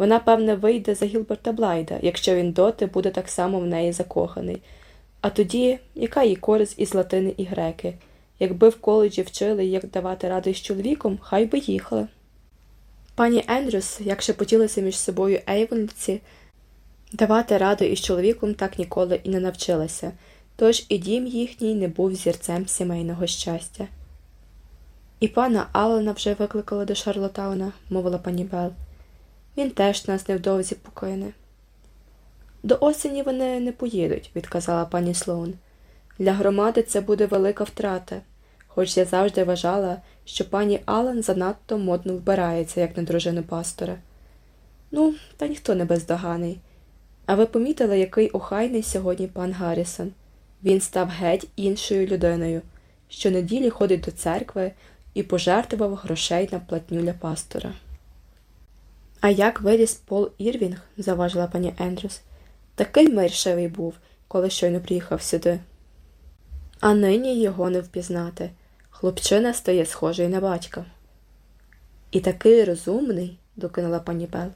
Вона, певне, вийде за Гілберта Блайда, якщо він доти буде так само в неї закоханий. А тоді, яка їй користь із латини і греки? Якби в коледжі вчили, як давати раду із чоловіком, хай би їхали. Пані Ендрюс, як шепотілися між собою Ейвонці, давати раду із чоловіком так ніколи і не навчилася, тож і дім їхній не був зірцем сімейного щастя. І пана Алана вже викликали до Шарлотауна, мовила пані Бел. Він теж нас невдовзі покине. До осені вони не поїдуть, відказала пані Слоун. Для громади це буде велика втрата хоч я завжди вважала, що пані Алан занадто модно вбирається, як на дружину пастора. Ну, та ніхто не бездоганий. А ви помітили, який охайний сьогодні пан Гаррісон? Він став геть іншою людиною, щонеділі ходить до церкви і пожертвував грошей на платню для пастора. А як виріс Пол Ірвінг, заважила пані Ендрюс, такий миршевий був, коли щойно приїхав сюди. А нині його не впізнати. Хлопчина стає схожий на батька. І такий розумний, докинула пані Бел.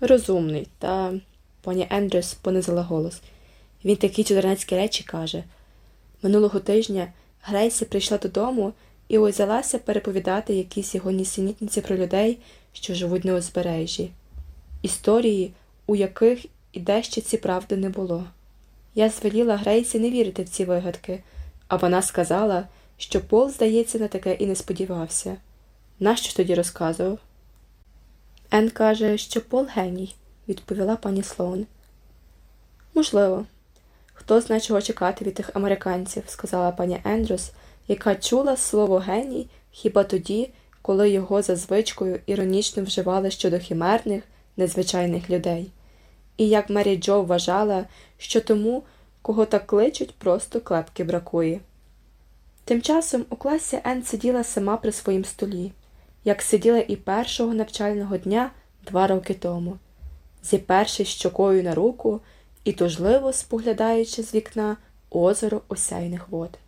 Розумний, та пані Ендрюс понизила голос. Він такі чудернацькі речі каже. Минулого тижня Грейсі прийшла додому і узялася переповідати якісь його нісенітниці про людей, що живуть на узбережжі, історії, у яких і дещиці правди не було. Я звеліла Грейсі не вірити в ці вигадки, а вона сказала, що Пол, здається, на таке і не сподівався. Нащо тоді розказував? Ен каже, що Пол геній, відповіла пані Слоун. Можливо, хто знає, чого чекати від тих американців, сказала пані Ендрюс, яка чула слово геній хіба тоді, коли його за звичкою іронічно вживали щодо хімерних, незвичайних людей. І як Мері Джо вважала, що тому, кого так кличуть, просто клепки бракує. Тим часом у класі Ен сиділа сама при своїм столі, як сиділа і першого навчального дня два роки тому, зіперши щокою на руку і тужливо споглядаючи з вікна озеро осяйних вод.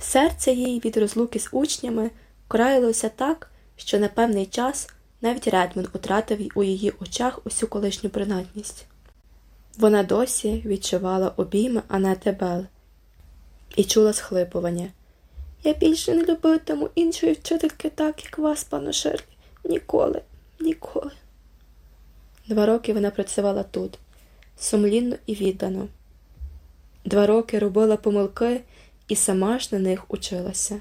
Серце їй від розлуки з учнями країлося так, що на певний час навіть Редмон утратив у її очах усю колишню принадність. Вона досі відчувала обійми Анети Бел і чула схлипування. Я більше не любитиму іншої вчительки так, як вас, пану Шерлі. Ніколи, ніколи. Два роки вона працювала тут, сумлінно і віддано. Два роки робила помилки і сама ж на них училася.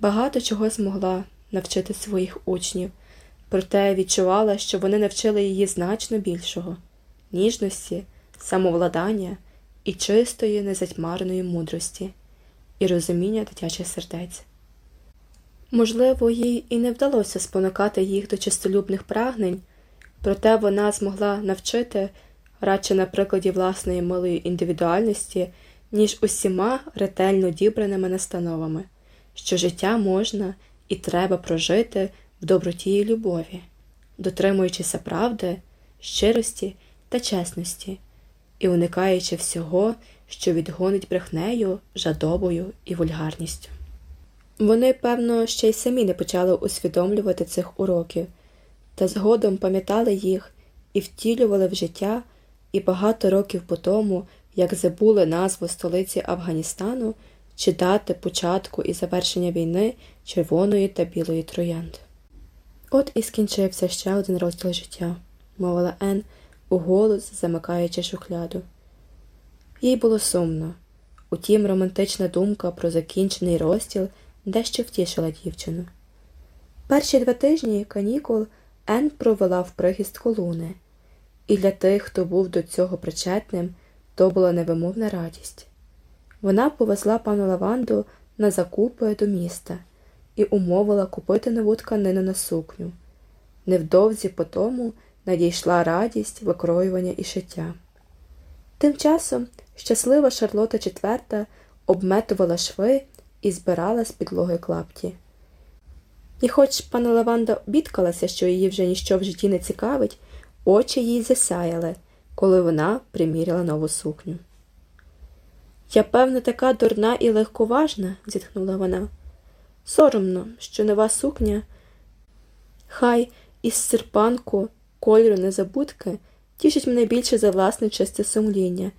Багато чого змогла навчити своїх учнів, проте відчувала, що вони навчили її значно більшого ніжності, самовладання і чистої, незатьмареної мудрості, і розуміння дитячих сердець. Можливо, їй і не вдалося спонукати їх до чистолюбних прагнень, проте вона змогла навчити радше на прикладі власної малої індивідуальності, ніж усіма ретельно дібраними настановами, що життя можна і треба прожити в доброті і любові, дотримуючися правди, щирості та чесності і уникаючи всього, що відгонить брехнею, жадобою і вульгарністю. Вони, певно, ще й самі не почали усвідомлювати цих уроків, та згодом пам'ятали їх і втілювали в життя, і багато років по тому, як забули назву столиці Афганістану чи дати початку і завершення війни червоної та білої троянд. От і скінчився ще один розділ життя, мовила Ен, уголос замикаючи шухляду. Їй було сумно, утім, романтична думка про закінчений розділ дещо втішила дівчину. Перші два тижні канікул Ен провела в прихистку луни, і для тих, хто був до цього причетним, то була невимовна радість. Вона повезла пану Лаванду на закупи до міста і умовила купити нову тканину на сукню. Невдовзі по тому надійшла радість викроювання і шиття. Тим часом щаслива Шарлота IV обметувала шви і збирала з підлоги клапті. І хоч пана Лаванда бідкалася, що її вже ніщо в житті не цікавить, очі їй засяяли, коли вона приміряла нову сукню. Я, певно, така дурна і легковажна, зітхнула вона. Соромно, що нова сукня, хай із серпанку кольору незабудки тішить мене більше за власне чисте сумління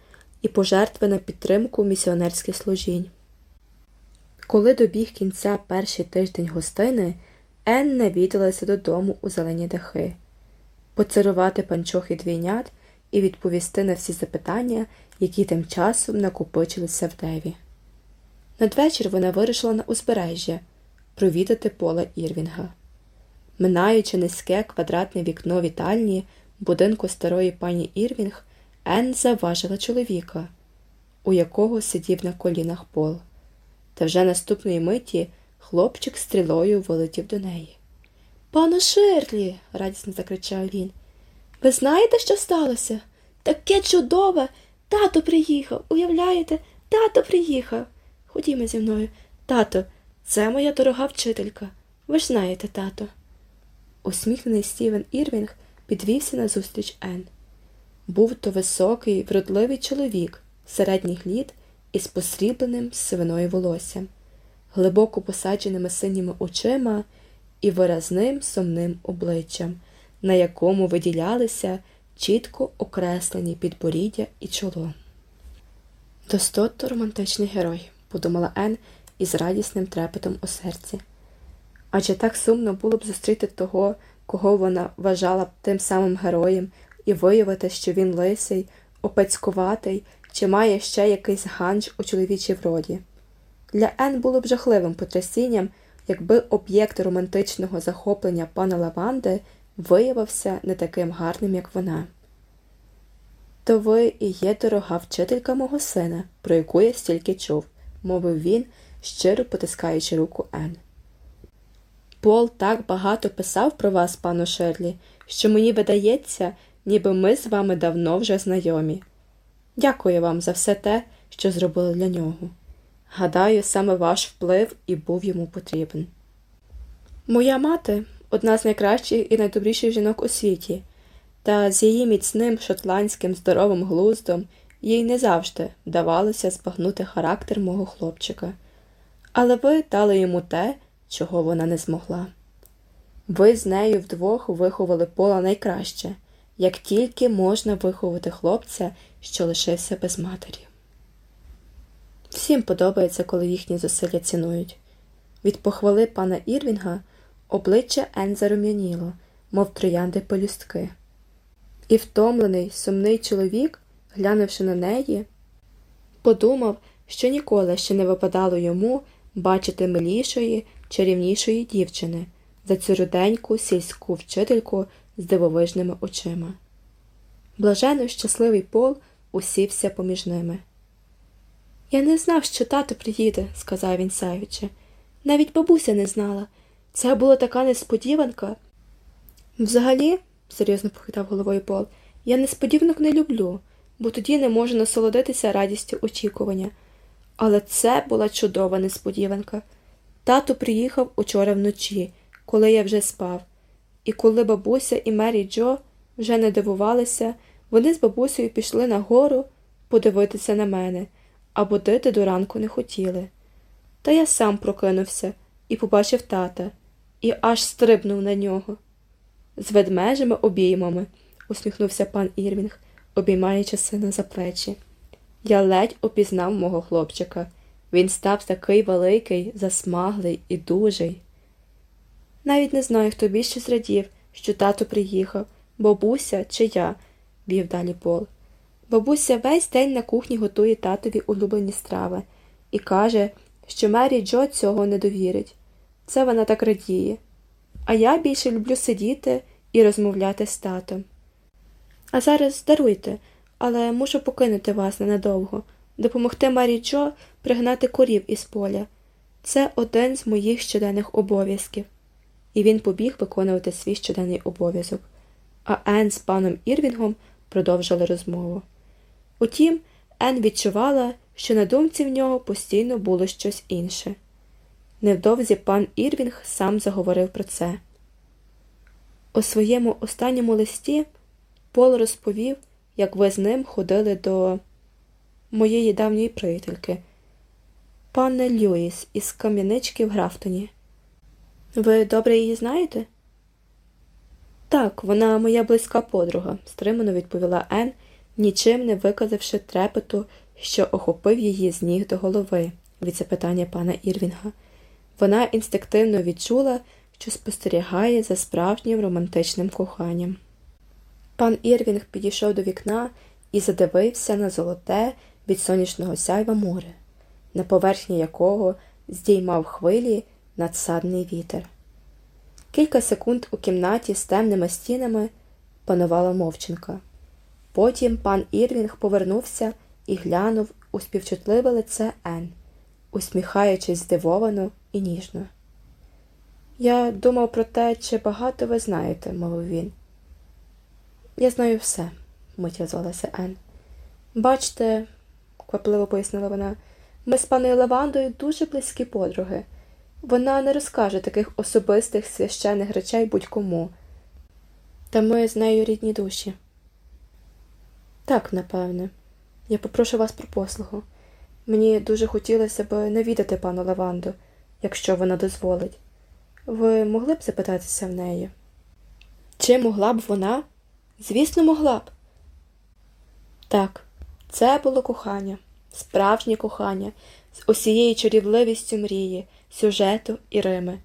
і пожертви на підтримку місіонерських служінь. Коли добіг кінця перший тиждень гостини, Ен навідалася додому у зелені дахи, поцарувати панчохи двійнят і відповісти на всі запитання, які тим часом накопичилися в Деві. Надвечір вона вирішила на узбережжя провідати пола Ірвінга. Минаючи низьке квадратне вікно вітальні будинку старої пані Ірвінг, Ен заважила чоловіка, у якого сидів на колінах пол. Та вже наступної миті хлопчик стрілою вилетів до неї. Пану Ширлі, радісно закричав він. Ви знаєте, що сталося? Таке чудове. Тато приїхав, уявляєте, тато приїхав. Ходімо зі мною. Тато, це моя дорога вчителька. Ви ж знаєте, тато. Усміхнений Стівен Ірвінг підвівся назустріч Ен. Був то високий, вродливий чоловік середніх літ із посрібленим сивиною волоссям, глибоко посадженими синіми очима і виразним сумним обличчям, на якому виділялися чітко окреслені підборіддя і чоло. Достотто романтичний герой, подумала Ен із радісним трепетом у серці. Адже так сумно було б зустріти того, кого вона вважала б тим самим героєм, і виявити, що він лисий, опецькуватий чи має ще якийсь ганж у чоловічій вроді. Для Ен було б жахливим потрясінням, якби об'єкт романтичного захоплення пана Лаванди виявився не таким гарним, як вона. То ви і є дорога вчителька мого сина, про яку я стільки чув, мовив він, щиро потискаючи руку Ен. Пол так багато писав про вас, пану Шерлі, що мені видається, ніби ми з вами давно вже знайомі. Дякую вам за все те, що зробили для нього. Гадаю, саме ваш вплив і був йому потрібен. Моя мати одна з найкращих і найдобріших жінок у світі, та з її міцним шотландським здоровим глуздом їй не завжди вдавалося збагнути характер мого хлопчика, але ви дали йому те, чого вона не змогла. Ви з нею вдвох виховали пола найкраще, як тільки можна виховати хлопця, що лишився без матері. Всім подобається, коли їхні зусилля цінують. Від похвали пана Ірвінга обличчя Ен зарум'яніло, мов троянди полюстки. І втомлений, сумний чоловік, глянувши на неї, подумав, що ніколи ще не випадало йому бачити милішої, чарівнішої дівчини за цю руденьку сільську вчительку з дивовижними очима. Блаженно щасливий пол усівся поміж ними. Я не знав, що тато приїде, сказав він сяючи. Навіть бабуся не знала. Це була така несподіванка. Взагалі, серйозно похитав головою Пол, я несподіванок не люблю, бо тоді не можу насолодитися радістю очікування. Але це була чудова несподіванка. Тато приїхав учора вночі, коли я вже спав, і коли бабуся і Мері Джо вже не дивувалися, вони з бабусею пішли на гору подивитися на мене, а будити до ранку не хотіли. Та я сам прокинувся і побачив тата, і аж стрибнув на нього. З ведмежими обіймами, усміхнувся пан Ірвінг, обіймаючи сина за плечі. Я ледь опізнав мого хлопчика. Він став такий великий, засмаглий і дужий. Навіть не знаю, хто більше зрадів, що тато приїхав, бабуся чи я, вів далі Пол. Бабуся весь день на кухні готує татові улюблені страви і каже, що Мері Джо цього не довірить. Це вона так радіє. А я більше люблю сидіти і розмовляти з татом. А зараз даруйте, але мушу покинути вас ненадовго, допомогти Марі Джо пригнати корів із поля. Це один з моїх щоденних обов'язків. І він побіг виконувати свій щоденний обов'язок. А Ен з паном Ірвінгом продовжили розмову. Утім, Ен відчувала, що на думці в нього постійно було щось інше. Невдовзі пан Ірвінг сам заговорив про це. У своєму останньому листі Пол розповів, як ви з ним ходили до моєї давньої приятельки, панни Льюіс із кам'янички в Графтоні. Ви добре її знаєте? Так, вона моя близька подруга, стримано відповіла Ен, нічим не виказавши трепету, що охопив її з ніг до голови від запитання пана Ірвінга. Вона інстинктивно відчула, що спостерігає за справжнім романтичним коханням. Пан Ірвінг підійшов до вікна і задивився на золоте від сонячного сяйва море, на поверхні якого здіймав хвилі надсадний вітер. Кілька секунд у кімнаті з темними стінами панувала мовчинка. Потім пан Ірвінг повернувся і глянув у співчутливе лице Ен, усміхаючись здивовано і ніжно. Я думав про те, чи багато ви знаєте, мовив він. Я знаю все, миття звалася Ен. Бачте, квапливо пояснила вона, ми з паною Лавандою дуже близькі подруги. Вона не розкаже таких особистих священних речей будь-кому. Та ми з нею рідні душі. Так, напевне, я попрошу вас про послугу. Мені дуже хотілося б навідати пану Лаванду, якщо вона дозволить. Ви могли б запитатися в неї? Чи могла б вона? Звісно, могла б. Так, це було кохання, справжнє кохання, з усією чарівливістю мрії, сюжету і Рими.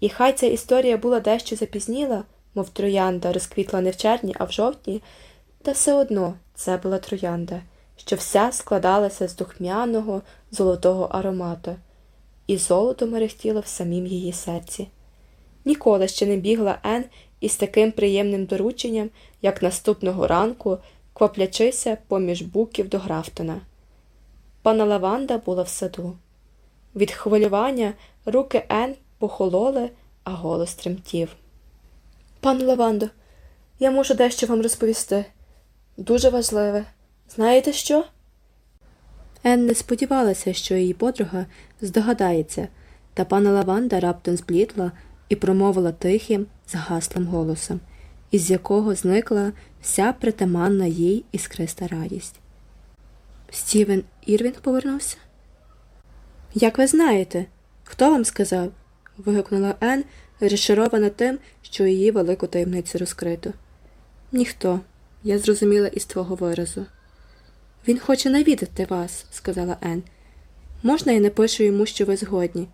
І хай ця історія була дещо запізніла, мов троянда розквітла не в червні, а в жовтні, та все одно це була троянда, що вся складалася з духмяного золотого аромату, і золото мерехтіло в самім її серці. Ніколи ще не бігла Ен із таким приємним дорученням, як наступного ранку, кваплячися поміж буків до Графтона. Пана Лаванда була в саду. Від хвилювання руки Ен похололи, а голос тремтів. Пану Лавандо, я можу дещо вам розповісти. Дуже важливе. Знаєте що? Ен не сподівалася, що її подруга здогадається, та пана Лаванда раптом зблідла і промовила тихим, згаслим голосом, із якого зникла вся притаманна їй іскриста радість. Стівен Ірвінг повернувся? Як ви знаєте, хто вам сказав? вигукнула Ен, розчарована тим, що її велику таємницю розкрито. Ніхто, я зрозуміла із твого виразу. Він хоче навідати вас, сказала Ен. Можна я напишу йому, що ви згодні?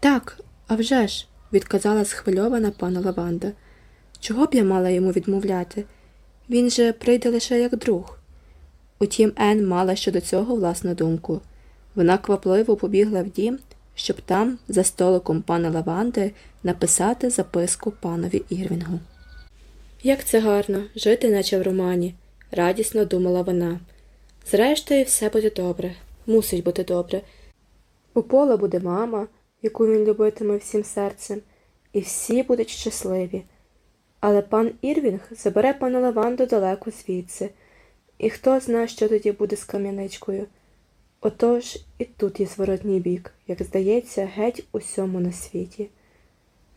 Так, а вже ж, відказала схвильована пана Лаванда. Чого б я мала йому відмовляти? Він же прийде лише як друг. Утім, Ен мала щодо цього власну думку. Вона квапливо побігла в дім, щоб там, за столиком пана Лаванди, написати записку панові Ірвінгу. Як це гарно жити, наче в романі, радісно думала вона. Зрештою, все буде добре, мусить бути добре. У пола буде мама, яку він любитиме всім серцем, і всі будуть щасливі. Але пан Ірвінг забере пана Лаванду далеко звідси, і хто зна, що тоді буде з кам'яничкою. Отож і тут є зворотній бік, як здається, геть усьому на світі.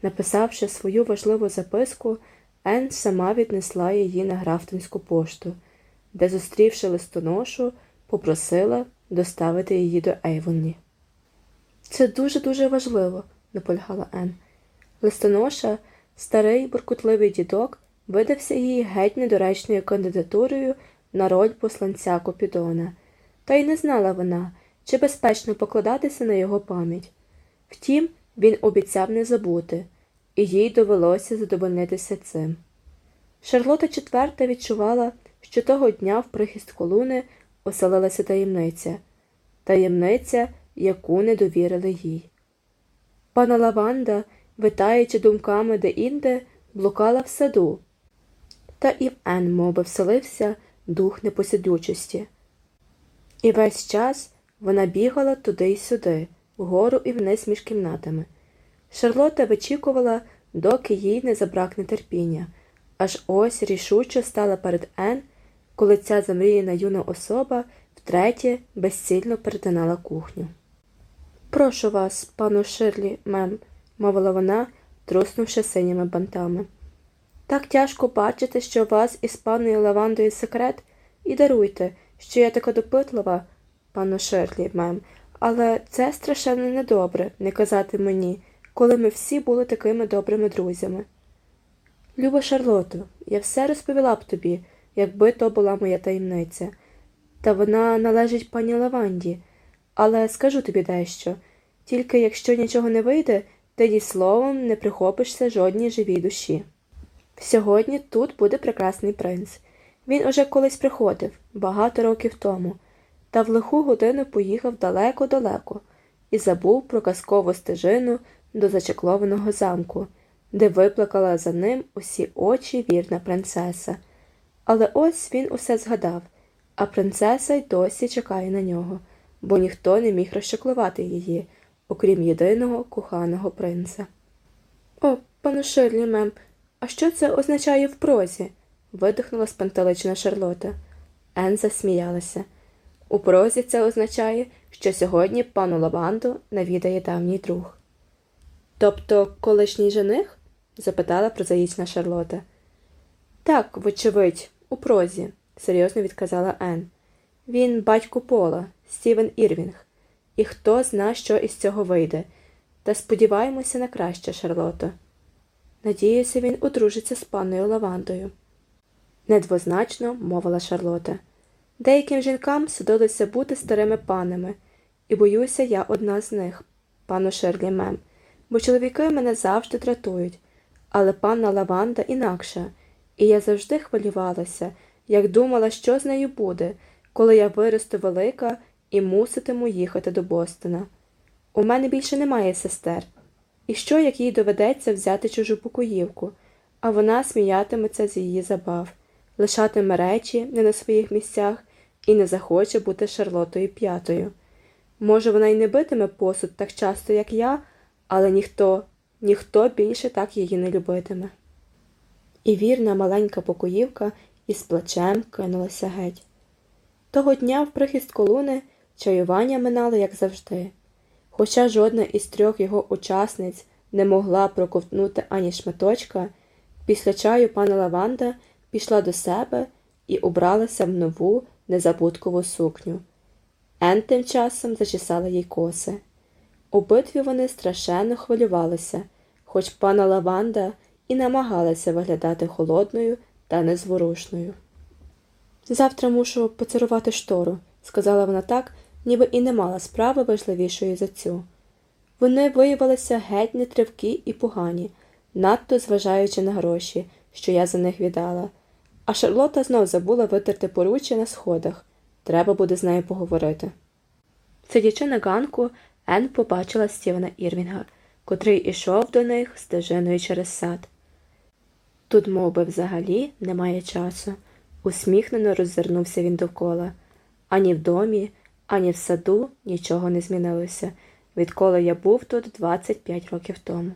Написавши свою важливу записку, Ен сама віднесла її на Графтонську пошту, де, зустрівши листоношу, попросила доставити її до Ейвонлі. Це дуже-дуже важливо, наполягала Ен. Листоноша, старий буркутливий дідок, видався їй геть недоречною кандидатурою на роль посланця Копідона, та й не знала вона, чи безпечно покладатися на його пам'ять. Втім, він обіцяв не забути, і їй довелося задовольнитися цим. Шарлота четверта відчувала, що того дня в прихистку луни оселилася таємниця, таємниця, яку не довірили їй. Пана Лаванда, витаючи думками де-інде, блукала в саду, та і в Ен моби вселився дух непосидючості. І весь час вона бігала туди й сюди, вгору і вниз між кімнатами. Шарлота вичікувала, доки їй не забракне терпіння, аж ось рішуче стала перед Ен, коли ця замріяна юна особа втретє безцільно перетинала кухню. Прошу вас, пану Ширлі, мем, мовила вона, труснувши синіми бантами. Так тяжко бачити, що у вас із паною Лавандою секрет, і даруйте, що я така допитлива, пану Ширлі, мем, але це страшенно недобре не казати мені, коли ми всі були такими добрими друзями. Люба Шарлото, я все розповіла б тобі, якби то була моя таємниця, та вона належить пані Лаванді, але скажу тобі дещо тільки якщо нічого не вийде, тоді словом не прихопишся жодній живій душі. Сьогодні тут буде прекрасний принц. Він уже колись приходив, багато років тому, та в лиху годину поїхав далеко-далеко і забув про казкову стежину до зачеклованого замку, де виплакала за ним усі очі вірна принцеса. Але ось він усе згадав, а принцеса й досі чекає на нього, бо ніхто не міг розчаклувати її, окрім єдиного коханого принца. О, пану Ширлі, мем, а що це означає в прозі? видихнула спантелична Шарлота. Ен засміялася. У прозі це означає, що сьогодні пану Лаванду навідає давній друг. Тобто колишній жених? запитала прозаїчна Шарлота. Так, вочевидь, у прозі, серйозно відказала Ен. Він батько Пола, Стівен Ірвінг, і хто зна, що із цього вийде. Та сподіваємося на краще, Шарлото. Надіюся, він одружиться з панною Лавандою. Недвозначно мовила Шарлота. Деяким жінкам судилося бути старими панами, і боюся, я одна з них, пану Шерлі Мем, бо чоловіки мене завжди дратують, але панна Лаванда інакша, і я завжди хвилювалася, як думала, що з нею буде, коли я виросту велика і муситиму їхати до Бостона. У мене більше немає сестер. І що, як їй доведеться взяти чужу покоївку, а вона сміятиметься з її забав, лишатиме речі не на своїх місцях і не захоче бути Шарлотою п'ятою. Може, вона й не битиме посуд так часто, як я, але ніхто, ніхто більше так її не любитиме. І вірна маленька покоївка із плачем кинулася геть. Того дня в прихистку луни чаювання минало, як завжди. Хоча жодна із трьох його учасниць не могла проковтнути ані шматочка, після чаю пана Лаванда пішла до себе і убралася в нову незабуткову сукню. Ен тим часом зачесала їй коси. У битві вони страшенно хвилювалися, хоч пана Лаванда і намагалася виглядати холодною та незворушною. Завтра мушу поцарувати штору, сказала вона так, ніби і не мала справи важливішої за цю. Вони виявилися геть нетривкі і погані, надто зважаючи на гроші, що я за них віддала. А Шарлота знов забула витерти поруччя на сходах. Треба буде з нею поговорити. Сидячи на ганку, Ен побачила Стівена Ірвінга, котрий ішов до них стежиною через сад. Тут, мов би, взагалі, немає часу. Усміхнено роззирнувся він довкола. Ані в домі, ані в саду нічого не змінилося, відколи я був тут 25 років тому.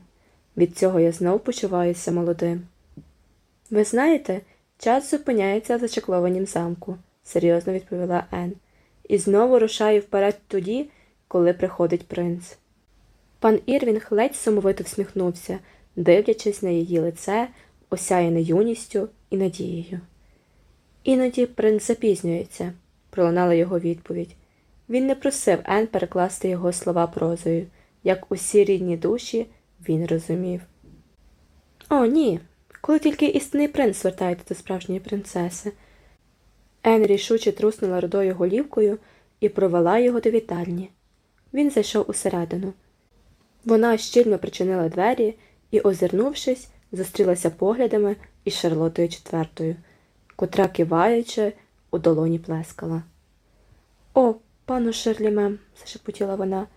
Від цього я знов почуваюся молодим. Ви знаєте, час зупиняється в зачеклованім замку, серйозно відповіла Ен, і знову рушає вперед тоді, коли приходить принц. Пан Ірвінг ледь сумовито всміхнувся, дивлячись на її лице, осяяне юністю і надією. Іноді принц запізнюється, пролунала його відповідь. Він не просив Ен перекласти його слова прозою, як усі рідні душі він розумів. О, ні, коли тільки істинний принц звертається до справжньої принцеси. Ен рішуче труснула рудою голівкою і провела його до вітальні. Він зайшов усередину. Вона щільно причинила двері і, озирнувшись, зустрілася поглядами із Шарлотою четвертою, котра, киваючи, у долоні плескала. О, пану Шерліме, зашепотіла вона.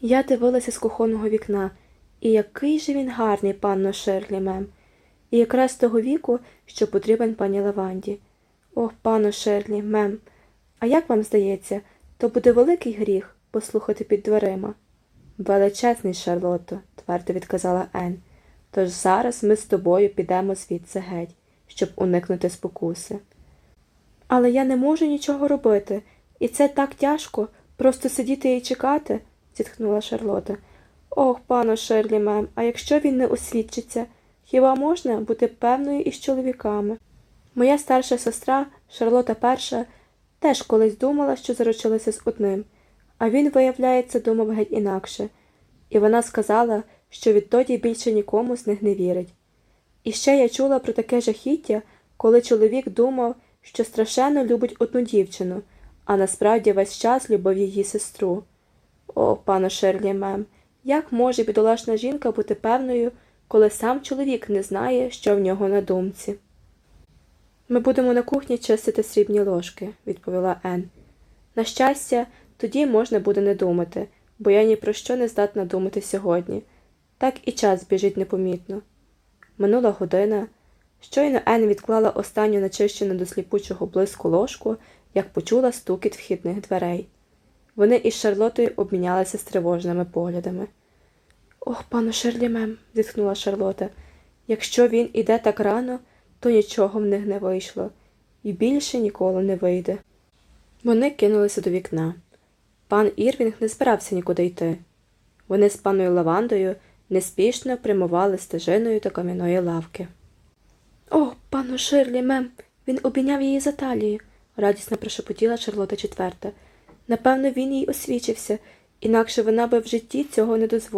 Я дивилася з кухонного вікна, і який же він гарний, панно Шерлімем, і якраз того віку, що потрібен пані Лаванді. Ох, пану Шерлі, мем, а як вам здається, то буде великий гріх послухати під дверима? Величезний, Шарлотто, твердо відказала Ен. Тож зараз ми з тобою підемо звідси геть, щоб уникнути спокуси. Але я не можу нічого робити, і це так тяжко просто сидіти і чекати, зітхнула Шарлота. Ох, пано Шерлі мем, а якщо він не освідчиться, хіба можна бути певною із чоловіками? Моя старша сестра, Шарлота Перша, теж колись думала, що заручилася з одним, а він, виявляється, думав геть інакше, і вона сказала, що відтоді більше нікому з них не вірить. І ще я чула про таке жахіття, коли чоловік думав, що страшенно любить одну дівчину, а насправді весь час любив її сестру. О, пане Шерлі Мем, як може бідолашна жінка бути певною, коли сам чоловік не знає, що в нього на думці? Ми будемо на кухні чистити срібні ложки, відповіла Ен. На щастя, тоді можна буде не думати, бо я ні про що не здатна думати сьогодні. Так і час біжить непомітно. Минула година. Щойно Ен відклала останню начищену до сліпучого блиску ложку, як почула стукіт вхідних дверей. Вони із Шарлотою обмінялися стривожними поглядами. Ох, пану Шерлімем, зітхнула Шарлота. Якщо він іде так рано, то нічого в них не вийшло, і більше ніколи не вийде. Вони кинулися до вікна. Пан Ірвінг не збирався нікуди йти. Вони з паною Лавандою неспішно прямували стежиною до кам'яної лавки. О, пану Ширлі, мем, він обійняв її за талію, радісно прошепотіла Шарлота IV. Напевно, він їй освічився, інакше вона би в житті цього не дозволила.